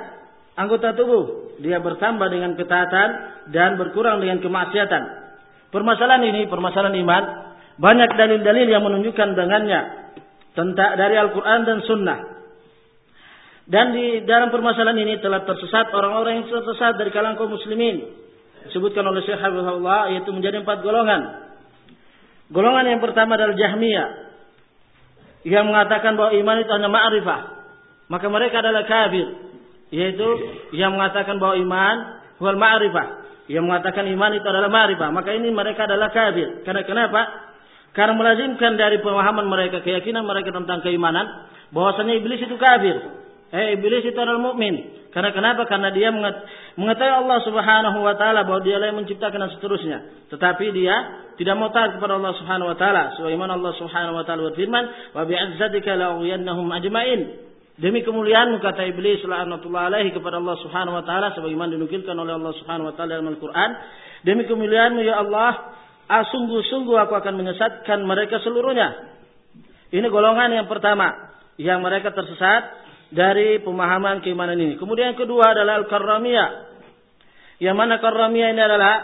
anggota tubuh. Dia bertambah dengan ketaatan dan berkurang dengan kemaksiatan. Permasalahan ini, permasalahan iman, banyak dalil-dalil yang menunjukkan dengannya tentang dari Al-Quran dan Sunnah. Dan di dalam permasalahan ini telah tersesat orang-orang yang tersesat dari kalangan kaum muslimin. Disebutkan oleh Syekh Habibullah yaitu menjadi empat golongan. Golongan yang pertama adalah Jahmiyah yang mengatakan bahwa iman itu hanya ma'rifah, maka mereka adalah kafir. Yaitu yang mengatakan bahwa iman wal ma'rifah, yang mengatakan iman itu adalah ma'rifah, maka ini mereka adalah kafir. Karena kenapa? Karena melazimkan dari pemahaman mereka, keyakinan mereka tentang keimanan, bahwasanya iblis itu kafir. Eh, iblis itu adalah mukmin. Karena kenapa? Karena dia mengetahui Allah Subhanahu wa taala bahwa dia yang menciptakan dan seterusnya. Tetapi dia tidak mau taat kepada Allah Subhanahu wa taala. Sebagaimana Allah Subhanahu wa taala berfirman, "Wa bi'izzatika la'ughwiyannahum ajma'in." Demi kemuliaanmu kata iblis la'natullah alaihi kepada Allah Subhanahu wa taala sebagaimana dinukilkan oleh Allah Subhanahu wa taala dalam Al-Qur'an, demi kemuliaanmu ya Allah, ah, sungguh-sungguh aku akan menyesatkan mereka seluruhnya. Ini golongan yang pertama yang mereka tersesat dari pemahaman keimanan ini. Kemudian yang kedua adalah al-karramiyah. Yang mana karramiyah ini adalah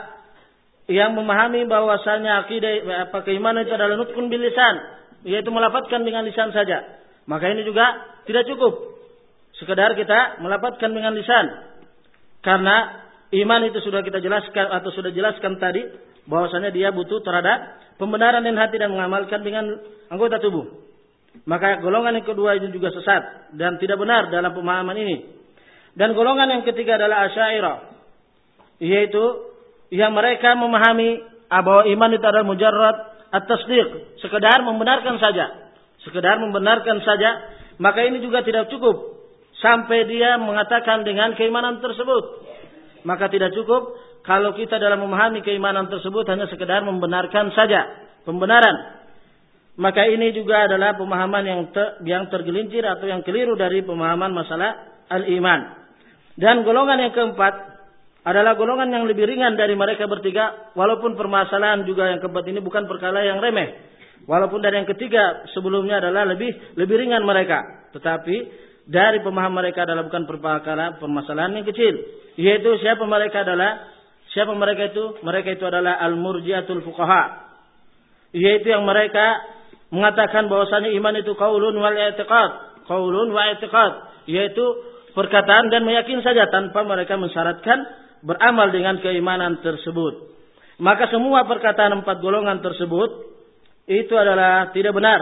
yang memahami bahwasanya akidah apa keimanan itu adalah nutkun bil lisan, yaitu melafatkan dengan lisan saja. Maka ini juga tidak cukup. Sekedar kita melafatkan dengan lisan. Karena iman itu sudah kita jelaskan atau sudah jelaskan tadi bahwasanya dia butuh terhadap pembenaran dan hati dan mengamalkan dengan anggota tubuh. Maka golongan yang kedua ini juga sesat dan tidak benar dalam pemahaman ini. Dan golongan yang ketiga adalah asyairah. Yaitu yang mereka memahami bahwa iman itu adalah mujarrad at-tasdiq. Sekedar membenarkan saja. Sekedar membenarkan saja. Maka ini juga tidak cukup. Sampai dia mengatakan dengan keimanan tersebut. Maka tidak cukup kalau kita dalam memahami keimanan tersebut hanya sekedar membenarkan saja. Pembenaran. Maka ini juga adalah pemahaman yang ter, yang tergelincir atau yang keliru dari pemahaman masalah al-iman. Dan golongan yang keempat adalah golongan yang lebih ringan dari mereka bertiga, walaupun permasalahan juga yang keempat ini bukan perkara yang remeh. Walaupun dari yang ketiga sebelumnya adalah lebih lebih ringan mereka, tetapi dari pemahaman mereka adalah bukan perkara permasalahan yang kecil, yaitu siapa mereka adalah siapa mereka itu? Mereka itu adalah al-murjiatul fuqaha, yaitu yang mereka mengatakan bahwasanya iman itu qaulun wal i'tiqad, qaulun wa i'tiqad, yaitu perkataan dan meyakini saja tanpa mereka mensyaratkan beramal dengan keimanan tersebut. Maka semua perkataan empat golongan tersebut itu adalah tidak benar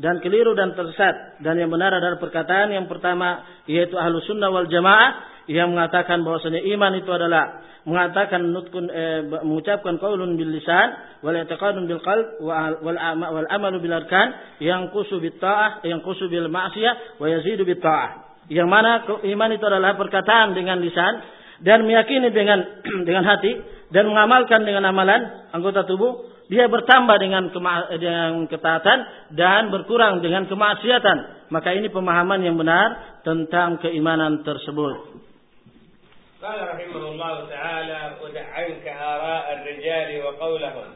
dan keliru dan tersesat. Dan yang benar adalah perkataan yang pertama yaitu ahlu sunnah wal jamaah yang mengatakan bahwasanya iman itu adalah mengatakan nutkun eh, mengucapkan qaulun bil lisan wal i'tiqadun bil qalb wal amal wal amalu bil arkan yang kusu bit ta'ah yang kusu bil ma'siyah wa yazidu bit ta'ah. Yang mana iman itu adalah perkataan dengan lisan dan meyakini dengan dengan hati dan mengamalkan dengan amalan anggota tubuh. Dia bertambah dengan, dengan ketaatan dan berkurang dengan kemaksiatan. Maka ini pemahaman yang benar tentang keimanan tersebut قال رحمه الله تعالى ودع عنك آراء الرجال وقولهم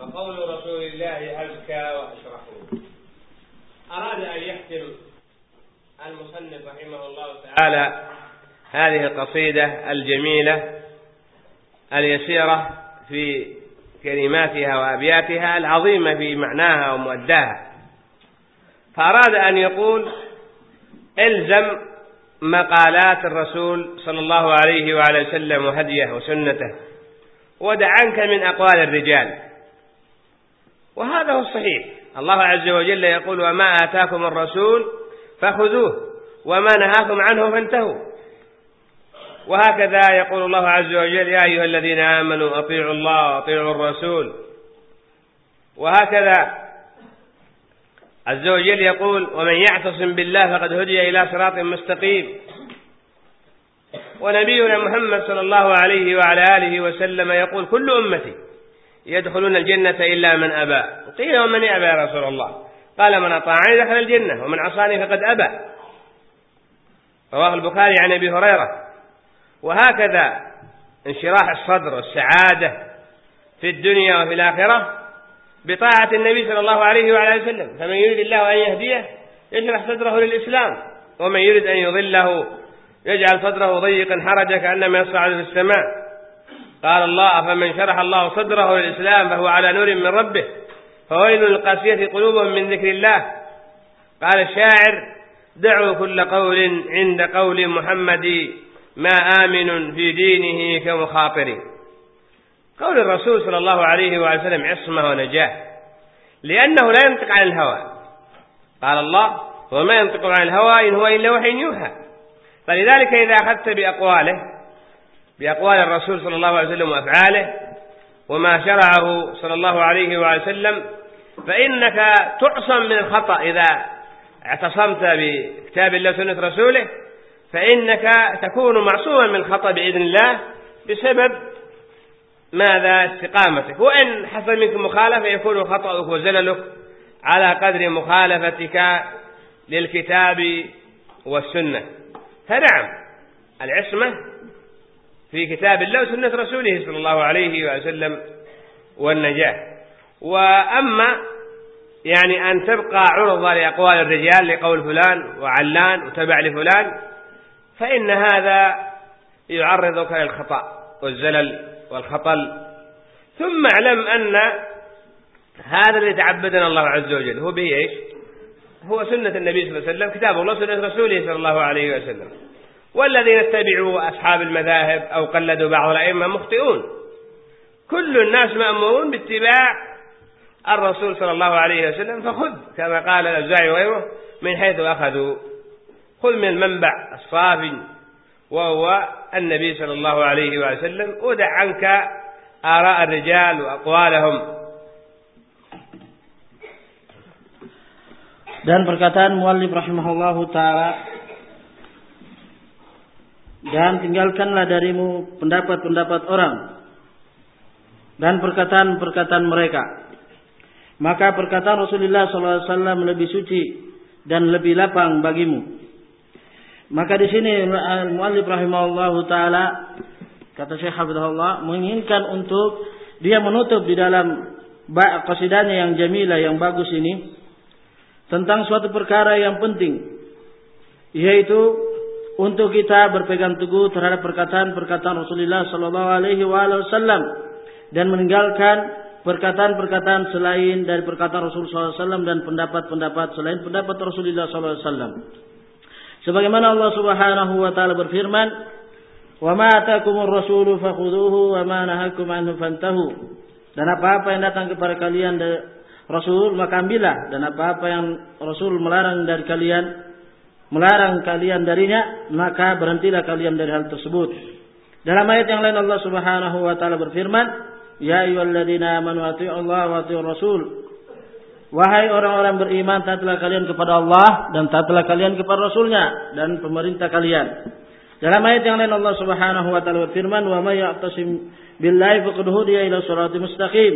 فقول رسول الله أزكى وأشرف أراد أن يختم المصنف رحمه الله تعالى هذه القصيدة الجميلة اليسيرة في كلماتها وأبياتها العظيمة في معناها ومؤداها. فأراد أن يقول الزم مقالات الرسول صلى الله عليه وعلى وسلم وهديه وسنته ودع عنك من أقوال الرجال. وهذا هو الصحيح. الله عز وجل يقول وما آتاكم الرسول فخذوه وما نهاكم عنه فانتهوا. وهكذا يقول الله عز وجل يا أيها الذين آمنوا أطيعوا الله وأطيعوا الرسول. وهكذا عز وجل يقول ومن يعتصم بالله فقد هدي إلى صراط مستقيم. ونبينا محمد صلى الله عليه وعلى آله وسلم يقول كل أمتي يدخلون الجنة إلا من أبى. قيل ومن يأبى يا رسول الله؟ قال من أطاعني دخل الجنة ومن عصاني فقد أبى. رواه البخاري عن أبي هريرة. وهكذا انشراح الصدر والسعادة في الدنيا وفي الآخرة. بطاعة النبي صلى الله عليه وعلى وسلم. فمن يريد الله أن يهديه يشرح صدره للإسلام. ومن يريد أن يضله يجعل صدره ضيقا حرجا كأنما يصعد في السماء. قال الله فمن شرح الله صدره للإسلام فهو على نور من ربه. فويل للقاسية قلوبهم من ذكر الله. قال الشاعر دعوا كل قول عند قول محمد ما آمن في دينه كمخاطر. قول الرسول صلى الله عليه وسلم عصمة ونجاة لأنه لا ينطق عن الهوى. قال الله وما ينطق عن الهوى إن هو إلا وحي يوحى. فلذلك إذا أخذت بأقواله بأقوال الرسول صلى الله عليه وسلم وأفعاله وما شرعه صلى الله عليه وسلم فإنك تعصم من الخطأ إذا اعتصمت بكتاب الله وسنة رسوله فإنك تكون معصوما من الخطأ بإذن الله بسبب ماذا استقامتك؟ وإن حصل منك مخالفة يكون خطأك وزللك على قدر مخالفتك للكتاب والسنة. فنعم العصمة في كتاب الله وسنة رسوله صلى الله عليه وسلم والنجاة. وأما يعني أن تبقى عرضة لأقوال الرجال لقول فلان وعلان وتبع لفلان فإن هذا يعرضك للخطأ والزلل والخطل. ثم اعلم أن هذا الذي تعبدنا الله عز وجل هو به إيش هو سنة النبي صلى الله عليه وسلم كتاب الله سنة رسوله صلى الله عليه وسلم. والذين اتبعوا أصحاب المذاهب أو قلدوا بعض الأئمة مخطئون. كل الناس مأمورون باتباع الرسول صلى الله عليه وسلم فخذ كما قال الأوزاعي وغيره من حيث أخذوا. خذ من المنبع الصافي. وهو النبي صلى الله عليه وسلم ودع عنك آراء الرجال وأقوالهم dan perkataan muallif rahimahullahu taala dan tinggalkanlah darimu pendapat-pendapat orang dan perkataan-perkataan mereka maka perkataan Rasulullah SAW lebih suci dan lebih lapang bagimu maka di sini muallif rahimahullahu taala kata Syekh Habibullah menginginkan untuk dia menutup di dalam qasidahnya yang jamilah yang bagus ini tentang suatu perkara yang penting yaitu untuk kita berpegang teguh terhadap perkataan-perkataan Rasulullah sallallahu alaihi wasallam dan meninggalkan perkataan-perkataan selain dari perkataan Rasulullah SAW dan pendapat-pendapat selain pendapat Rasulullah SAW. Sebagaimana Allah Subhanahu wa taala berfirman, "Wa ma atakumur rasulu fakhudhuhu wa ma nahakum anhu fantahu." Dan apa-apa yang datang kepada kalian Rasul maka ambillah dan apa-apa yang Rasul melarang dari kalian melarang kalian darinya maka berhentilah kalian dari hal tersebut. Dalam ayat yang lain Allah Subhanahu wa taala berfirman, "Ya ayyuhalladzina amanu Allah wa athi'ur rasul." Wahai orang-orang beriman, taatlah kalian kepada Allah dan taatlah kalian kepada Rasulnya dan pemerintah kalian. Dalam ayat yang lain Allah Subhanahu wa taala berfirman, "Wa may ya'tasim billahi faqad hudiya ila siratal mustaqim."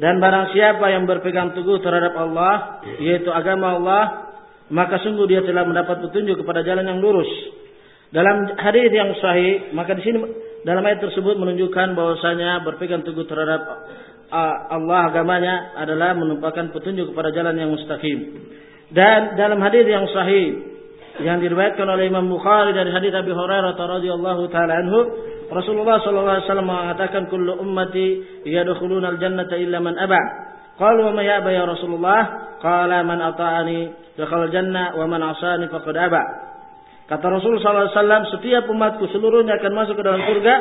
Dan barang siapa yang berpegang teguh terhadap Allah, yaitu agama Allah, maka sungguh dia telah mendapat petunjuk kepada jalan yang lurus. Dalam hadis yang sahih, maka di sini dalam ayat tersebut menunjukkan bahwasanya berpegang teguh terhadap Allah agamanya adalah menumpahkan petunjuk kepada jalan yang mustaqim. Dan dalam hadis yang sahih yang diriwayatkan oleh Imam Bukhari dari hadis Abi Hurairah radhiyallahu taala anhu Rasulullah sallallahu alaihi wasallam mengatakan kullu ummati yadkhuluna al-jannata illa man aba. Qalu wa ma ya'ba ya Rasulullah? Qala man ata'ani dakhala al-jannah wa man 'asani faqad aba. Kata Rasul sallallahu alaihi wasallam, setiap umatku seluruhnya akan masuk ke dalam surga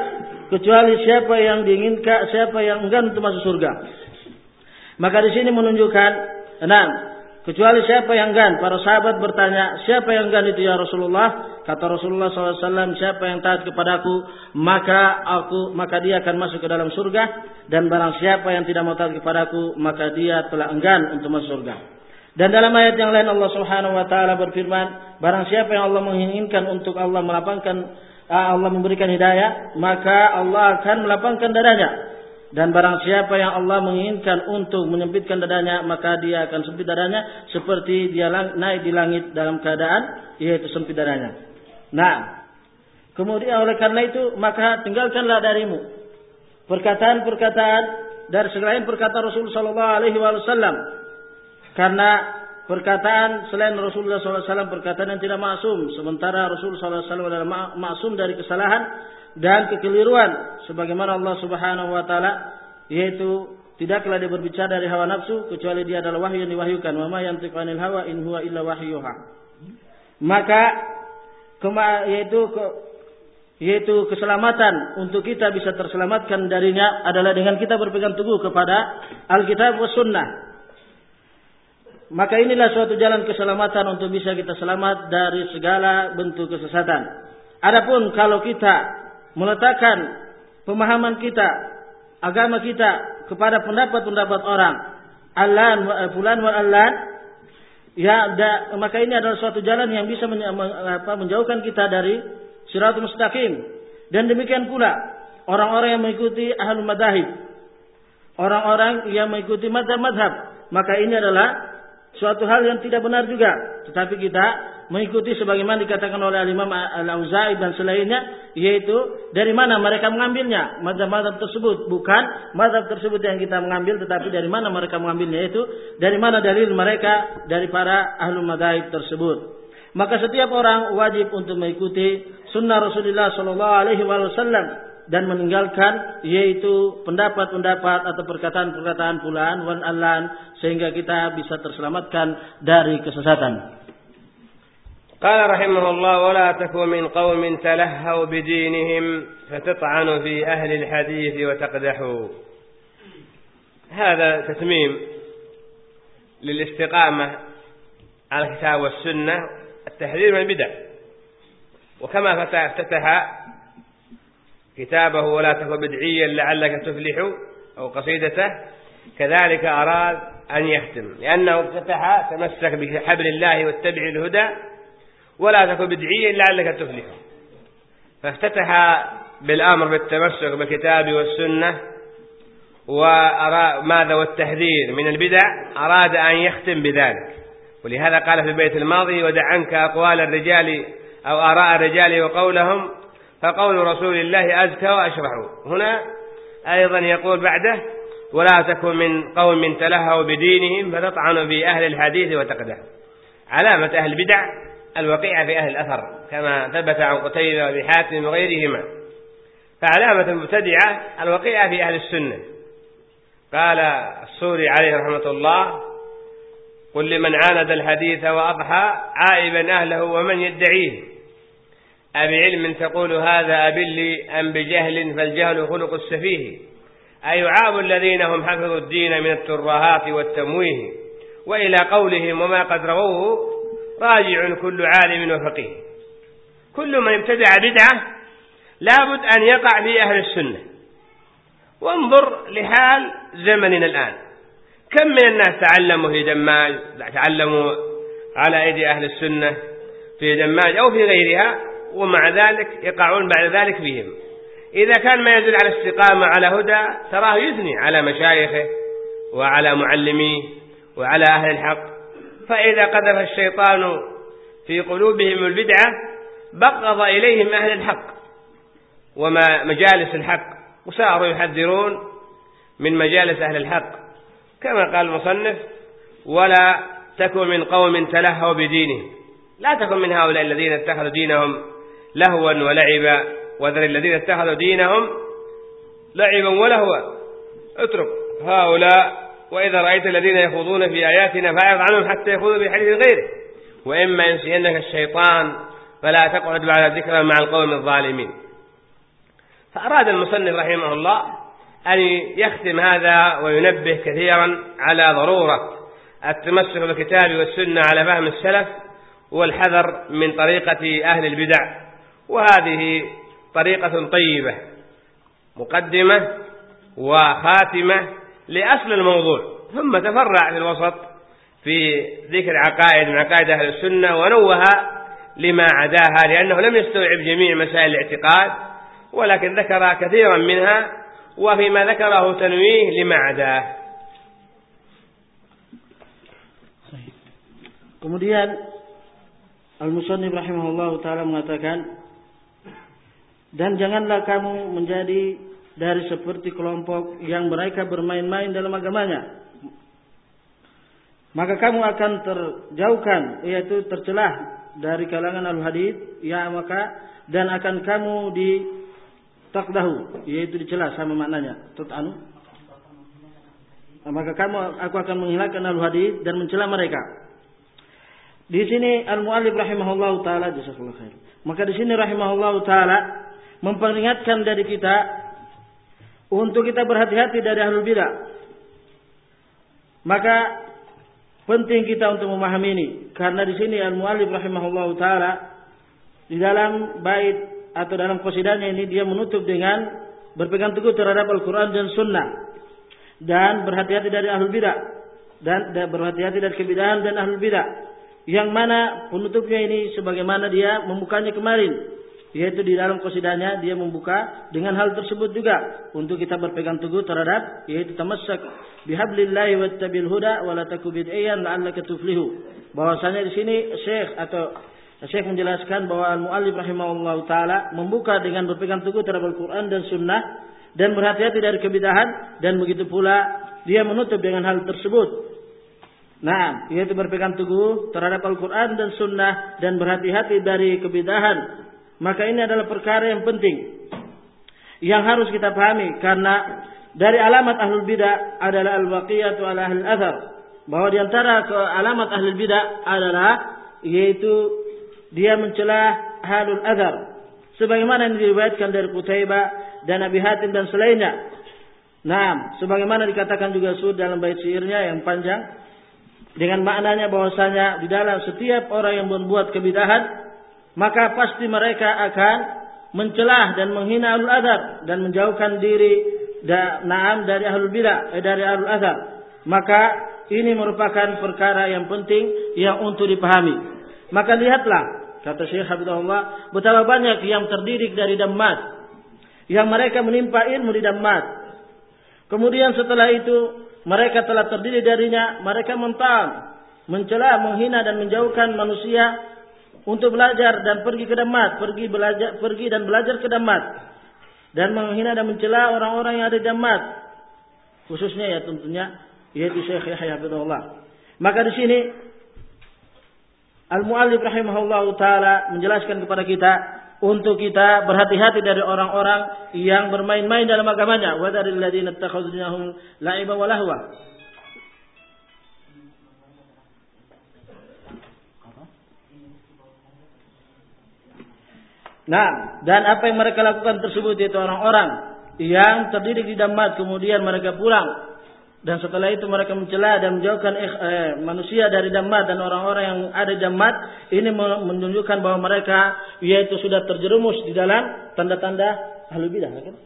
kecuali siapa yang diinginkan, siapa yang enggan untuk masuk surga. Maka di sini menunjukkan enam Kecuali siapa yang gan? Para sahabat bertanya, siapa yang gan itu ya Rasulullah? Kata Rasulullah SAW, siapa yang taat kepadaku, maka aku, maka dia akan masuk ke dalam surga. Dan barang siapa yang tidak mau taat kepadaku, maka dia telah enggan untuk masuk surga. Dan dalam ayat yang lain Allah Subhanahu Wa Taala berfirman, barang siapa yang Allah menginginkan untuk Allah melapangkan, Allah memberikan hidayah, maka Allah akan melapangkan dadanya. Dan barang siapa yang Allah menginginkan untuk menyempitkan dadanya, maka dia akan sempit dadanya seperti dia naik di langit dalam keadaan yaitu sempit dadanya. Nah, kemudian oleh karena itu maka tinggalkanlah darimu. Perkataan-perkataan dari selain perkataan Rasulullah Sallallahu Alaihi Wasallam, karena perkataan selain Rasulullah SAW perkataan yang tidak maksum, sementara Rasulullah SAW adalah maksum dari kesalahan dan kekeliruan. Sebagaimana Allah Subhanahu wa taala yaitu tidaklah dia berbicara dari hawa nafsu kecuali dia adalah wahyu yang diwahyukan. Wa ma yantiqu anil hawa in huwa illa wahyuha. Maka kema, yaitu ke, yaitu keselamatan untuk kita bisa terselamatkan darinya adalah dengan kita berpegang teguh kepada Alkitab was sunnah maka inilah suatu jalan keselamatan untuk bisa kita selamat dari segala bentuk kesesatan adapun kalau kita meletakkan pemahaman kita, agama kita kepada pendapat-pendapat orang, alan wa fulan wa alan, ya da, maka ini adalah suatu jalan yang bisa menjauhkan kita dari siratul mustaqim. Dan demikian pula orang-orang yang mengikuti ahlul madahib, orang-orang yang mengikuti madhab-madhab, maka ini adalah suatu hal yang tidak benar juga. Tetapi kita mengikuti sebagaimana dikatakan oleh Imam Al-Auza'i dan selainnya yaitu dari mana mereka mengambilnya. Mazhab-mazhab tersebut bukan mazhab tersebut yang kita mengambil tetapi dari mana mereka mengambilnya itu dari mana dalil mereka dari para ahlu madhab tersebut. Maka setiap orang wajib untuk mengikuti sunnah Rasulullah Shallallahu Alaihi Wasallam dan meninggalkan yaitu pendapat-pendapat atau perkataan-perkataan fulan wan alan sehingga kita bisa terselamatkan dari kesesatan. قال رحمه الله ولا تكن من قوم تلهوا بدينهم فتطعن في أهل الحديث وتقدحوا هذا تتميم للاستقامة على الكتاب والسنة التحذير من البدع وكما افتتح كتابه ولا تكن بدعيا لعلك تفلح أو قصيدته كذلك أراد أن يختم. لأنه افتتح تمسك بحبل الله واتبع الهدى ولا تكن بدعيا لعلك تفلح. فافتتح بالأمر بالتمسك بالكتاب والسنة وماذا والتحذير من البدع أراد أن يختم بذلك. ولهذا قال في البيت الماضي ودع عنك أقوال الرجال أو آراء الرجال وقولهم فقول رسول الله أزكى وأشرح هنا أيضا يقول بعده ولا تكن من قوم تلهوا بدينهم فتطعن في أهل الحديث وتقدح. علامة أهل البدع الوقيعة في أهل الأثر كما ثبت عن قتيبة وبحاتم وغيرهما. فعلامة المبتدعة الوقيعة في أهل السنة. قال السوري عليه رحمة الله قل لمن عاند الحديث وأضحى عائبا أهله ومن يدعيه. أبعلم تقول هذا أبلي أم بجهل فالجهل خلق السفيه. أيعاب الذين هم حفظوا الدين من الترهات والتمويه. وإلى قولهم وما قد رووه راجع كل عالم وفقيه. كل من ابتدع بدعة لابد أن يقع في أهل السنة. وانظر لحال زمننا الآن. كم من الناس تعلموا في دماج تعلموا على أيدي أهل السنة في دماج أو في غيرها؟ ومع ذلك يقعون بعد ذلك فيهم إذا كان ما يزل على استقامة على هدى تراه يثني على مشايخه وعلى معلميه وعلى أهل الحق. فإذا قذف الشيطان في قلوبهم البدعة بغض إليهم أهل الحق وما مجالس الحق. وصاروا يحذرون من مجالس أهل الحق. كما قال المصنف ولا تكن من قوم تلهوا بدينهم. لا تكن من هؤلاء الذين اتخذوا دينهم لهوا ولعبا. وذر الذين اتخذوا دينهم لعبا ولهوا. اترك هؤلاء وإذا رأيت الذين يخوضون في آياتنا فأعرض عنهم حتى يخوضوا في حديث غيره. وإما ينسينك الشيطان فلا تقعد بعد الذكرى مع القوم الظالمين. فأراد المصنف رحمه الله أن يختم هذا وينبه كثيرا على ضرورة التمسك بالكتاب والسنة على فهم السلف والحذر من طريقة أهل البدع. وهذه طريقة طيبة مقدمة وخاتمة لأصل الموضوع. ثم تفرع في الوسط في ذكر عقائد من عقائد أهل السنة ونوه لما عداها لأنه لم يستوعب جميع مسائل الاعتقاد ولكن ذكر كثيرا منها وفيما ذكره تنويه لما عداه. Kemudian Al-Musannif rahimahullah taala mengatakan dan janganlah kamu menjadi dari seperti kelompok yang mereka bermain-main dalam agamanya. Maka kamu akan terjauhkan yaitu tercelah dari kalangan al-hadis ya maka dan akan kamu di takdahu yaitu dicela sama maknanya. Tut'anu maka kamu aku akan menghilangkan al hadis dan mencela mereka. Di sini al muallif rahimahullah taala jazakallahu khair. Maka di sini rahimahullah taala memperingatkan dari kita untuk kita berhati-hati dari ahlul bidah. Maka penting kita untuk memahami ini. Karena di sini al muallif rahimahullah taala di dalam bait atau dalam qasidahnya ini dia menutup dengan berpegang teguh terhadap Al-Quran dan Sunnah. Dan berhati-hati dari ahlul bidah. Dan, berhati-hati dari kebidahan dan ahlul bidah. Yang mana penutupnya ini sebagaimana dia membukanya kemarin yaitu di dalam qasidahnya dia membuka dengan hal tersebut juga untuk kita berpegang teguh terhadap yaitu tamassak bihablillahi wattabil huda wala taku bid'iyan la'allaka tuflihu bahwasanya di sini syekh atau Syekh menjelaskan bahwa al-muallif rahimahullah taala membuka dengan berpegang teguh terhadap Al-Qur'an dan Sunnah dan berhati-hati dari kebidahan dan begitu pula dia menutup dengan hal tersebut. Nah, yaitu berpegang teguh terhadap Al-Qur'an dan Sunnah dan berhati-hati dari kebidahan. Maka ini adalah perkara yang penting. Yang harus kita pahami karena dari alamat ahlul bidah adalah al-waqiyatu ala ahli athar. Bahwa di antara alamat ahlul bidah adalah yaitu dia mencela halul adar sebagaimana yang diriwayatkan dari Qutaibah dan Abi Hatim dan selainnya. Nah, sebagaimana dikatakan juga Sud dalam bait syairnya yang panjang. Dengan maknanya bahwasanya di dalam setiap orang yang berbuat kebidahan maka pasti mereka akan mencelah dan menghina ahlul adab dan menjauhkan diri da, naam dari ahlul bidah eh, dari ahlul adab. Maka ini merupakan perkara yang penting yang untuk dipahami. Maka lihatlah kata Syekh Habibullah betapa banyak yang terdidik dari dammat yang mereka menimpa ilmu di dammat Kemudian setelah itu mereka telah terdiri darinya, mereka mental, mencela, menghina dan menjauhkan manusia untuk belajar dan pergi ke damat, pergi belajar, pergi dan belajar ke damat dan menghina dan mencela orang-orang yang ada di damat. Khususnya ya tentunya yaitu Syekh Yahya bin Allah. Maka di sini Al-Mu'allif rahimahullah taala menjelaskan kepada kita untuk kita berhati-hati dari orang-orang yang bermain-main dalam agamanya. Wa dari lahwa. Nah, dan apa yang mereka lakukan tersebut yaitu orang-orang yang terdidik di damat kemudian mereka pulang dan setelah itu mereka mencela dan menjauhkan eh, manusia dari damat dan orang-orang yang ada damat ini menunjukkan bahwa mereka yaitu sudah terjerumus di dalam tanda-tanda ahli bidah kan?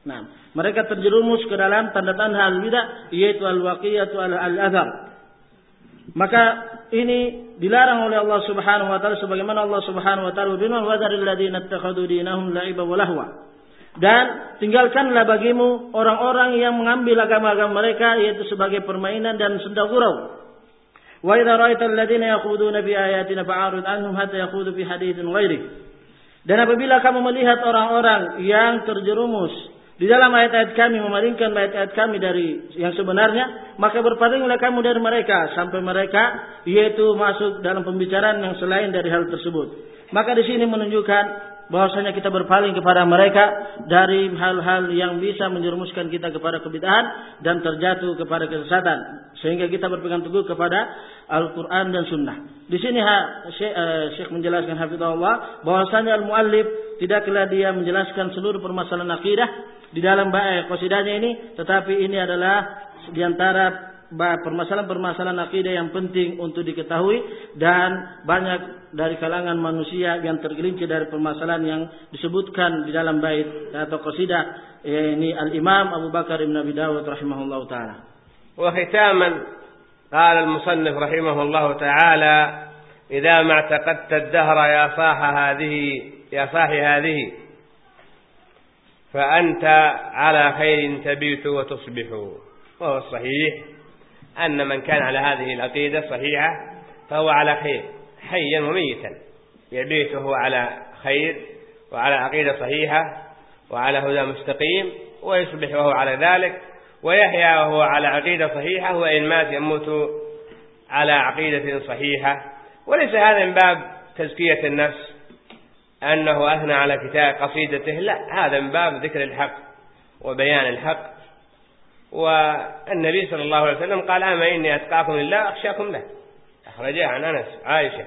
Nah, mereka terjerumus ke dalam tanda-tanda ahli bidah yaitu al-waqiyatu al-azhar. Maka ini dilarang oleh Allah Subhanahu wa taala sebagaimana Allah Subhanahu wa taala berfirman wa dzaril ladzina ittakhadhu dinahum la'iba wa lahwa. Dan tinggalkanlah bagimu orang-orang yang mengambil agama-agama mereka yaitu sebagai permainan dan senda gurau. Wa idza ra'aita alladziina yakhuduna fi ayatina fa'arid anhum hatta yakhudu fi haditsin ghairi. Dan apabila kamu melihat orang-orang yang terjerumus di dalam ayat-ayat kami memalingkan ayat-ayat kami dari yang sebenarnya, maka berpalinglah kamu dari mereka sampai mereka yaitu masuk dalam pembicaraan yang selain dari hal tersebut. Maka di sini menunjukkan bahwasanya kita berpaling kepada mereka dari hal-hal yang bisa menjerumuskan kita kepada kebidahan dan terjatuh kepada kesesatan sehingga kita berpegang teguh kepada Al-Qur'an dan Sunnah. Di sini Syekh, uh, Syekh menjelaskan hafizahullah bahwasanya al-muallif tidaklah dia menjelaskan seluruh permasalahan akidah di dalam baik qasidahnya ini tetapi ini adalah di antara permasalahan-permasalahan akidah yang penting untuk diketahui dan banyak dari kalangan manusia yang tergelincir dari permasalahan yang disebutkan di dalam bait atau qasidah ini Al-Imam Abu Bakar bin Abi Dawud rahimahullah taala. Wa khitaman قال المصنف رحمه الله تعالى إذا ما اعتقدت الدهر يا صاح هذه يا صاح هذه فأنت على خير تبيت وتصبح. وهو الصحيح أن من كان على هذه العقيدة الصحيحة فهو على خير حيا وميتا. يبيت على خير وعلى عقيدة صحيحة وعلى هدى مستقيم ويصبح وهو على ذلك ويحيا وهو على عقيدة صحيحة وإن مات يموت على عقيدة صحيحة. وليس هذا من باب تزكية النفس أنه أثنى على كتاب قصيدته. لا هذا من باب ذكر الحق وبيان الحق. والنبي صلى الله عليه وسلم قال أما إني أتقاكم لله أخشاكم له. أخرجاه عن أنس عائشة.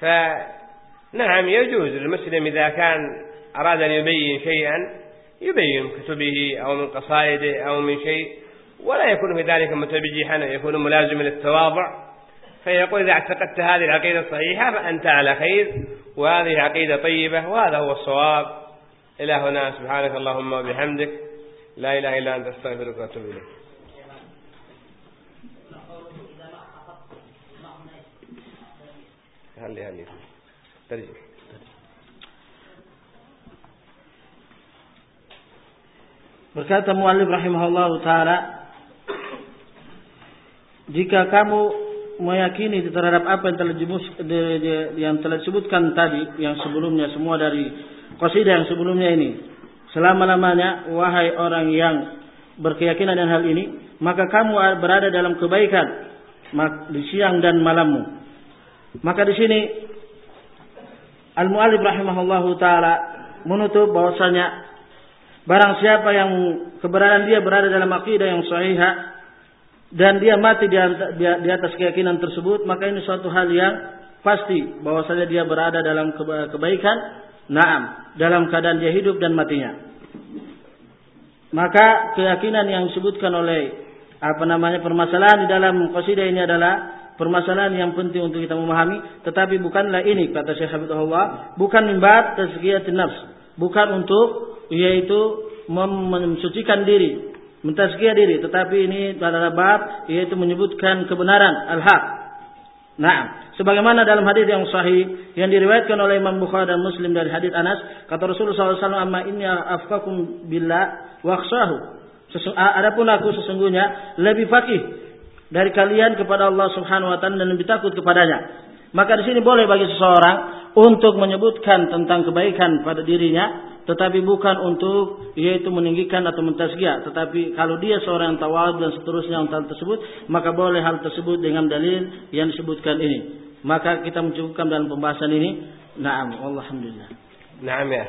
فنعم يجوز للمسلم إذا كان أراد أن يبين شيئا يبين من كتبه أو من قصائده أو من شيء ولا يكون في ذلك متبجحا يكون ملازما للتواضع. فيقول إذا اعتقدت هذه العقيدة الصحيحة فأنت على خير وهذه عقيدة طيبة وهذا هو الصواب. إلى هنا سبحانك اللهم وبحمدك. لا إله إلا أنت أستغفرك وأتوب إليك. هلي هلي ترجم Berkata muallif rahimahullah taala jika kamu meyakini terhadap apa yang telah yang telah disebutkan tadi yang sebelumnya semua dari qasidah yang sebelumnya ini. Selama-lamanya wahai orang yang berkeyakinan dengan hal ini maka kamu berada dalam kebaikan di siang dan malammu. Maka di sini al muallif rahimahullahu taala menutup bahwasanya barang siapa yang keberadaan dia berada dalam akidah yang sahihah dan dia mati di atas keyakinan tersebut maka ini suatu hal yang pasti bahwasanya dia berada dalam kebaikan. Naam, dalam keadaan dia hidup dan matinya. Maka keyakinan yang disebutkan oleh apa namanya permasalahan di dalam qasidah ini adalah permasalahan yang penting untuk kita memahami, tetapi bukanlah ini kata Syekh Habibullah, bukan mimbat tazkiyatin nafs, bukan untuk yaitu mensucikan diri, mentazkiyah diri, tetapi ini adalah bab yaitu menyebutkan kebenaran al-haq. Nah, sebagaimana dalam hadis yang sahih yang diriwayatkan oleh Imam Bukhari dan Muslim dari hadis Anas, kata Rasulullah SAW, "Amma inni afqakum billah wa akhshahu." Adapun aku sesungguhnya lebih fakih dari kalian kepada Allah Subhanahu wa taala dan lebih takut kepadanya. Maka di sini boleh bagi seseorang untuk menyebutkan tentang kebaikan pada dirinya tetapi bukan untuk yaitu meninggikan atau mentazkiyah tetapi kalau dia seorang yang tawad dan seterusnya untuk hal tersebut maka boleh hal tersebut dengan dalil yang disebutkan ini maka kita mencukupkan dalam pembahasan ini na'am alhamdulillah na'am ya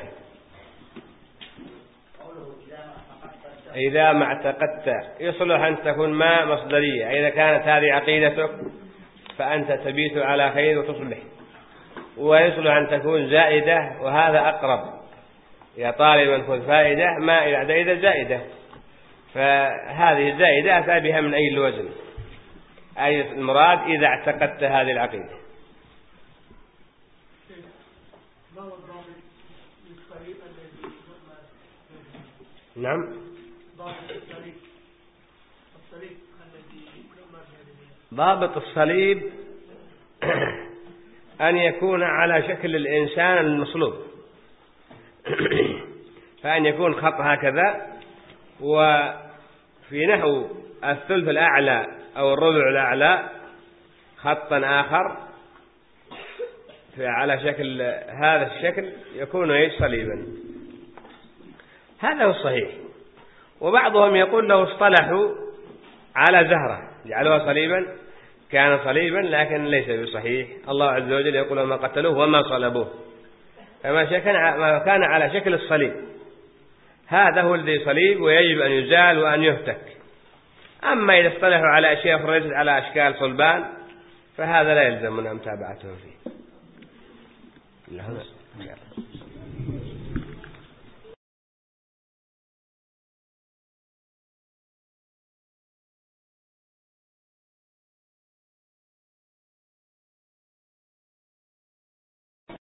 إذا ما اعتقدت يصلح أن تكون ما مصدرية إذا كانت هذه عقيدتك فأنت تبيت على خير وتصلح ويصلح أن تكون زائدة وهذا أقرب يا طالبا خذ فائدة ما إلى زائدة زائدة. فهذه الزائدة أتى بها من أي الوزن؟ أي المراد إذا اعتقدت هذه العقيدة. نعم. ضابط الصليب أن يكون على شكل الإنسان المصلوب. فأن يكون خط هكذا وفي نحو الثلث الأعلى أو الربع الأعلى خطا آخر على شكل هذا الشكل يكون إيش؟ صليبا. هذا هو الصحيح. وبعضهم يقول لو اصطلحوا على زهرة جعلوها صليبا كان صليبا لكن ليس بصحيح. الله عز وجل يقول وما قتلوه وما صلبوه. فما كان على شكل الصليب. هذا هو الذي صليب ويجب أن يزال وأن يهتك أما إذا اصطلحوا على أشياء أخرى على أشكال صلبان فهذا لا يلزمنا متابعته فيه.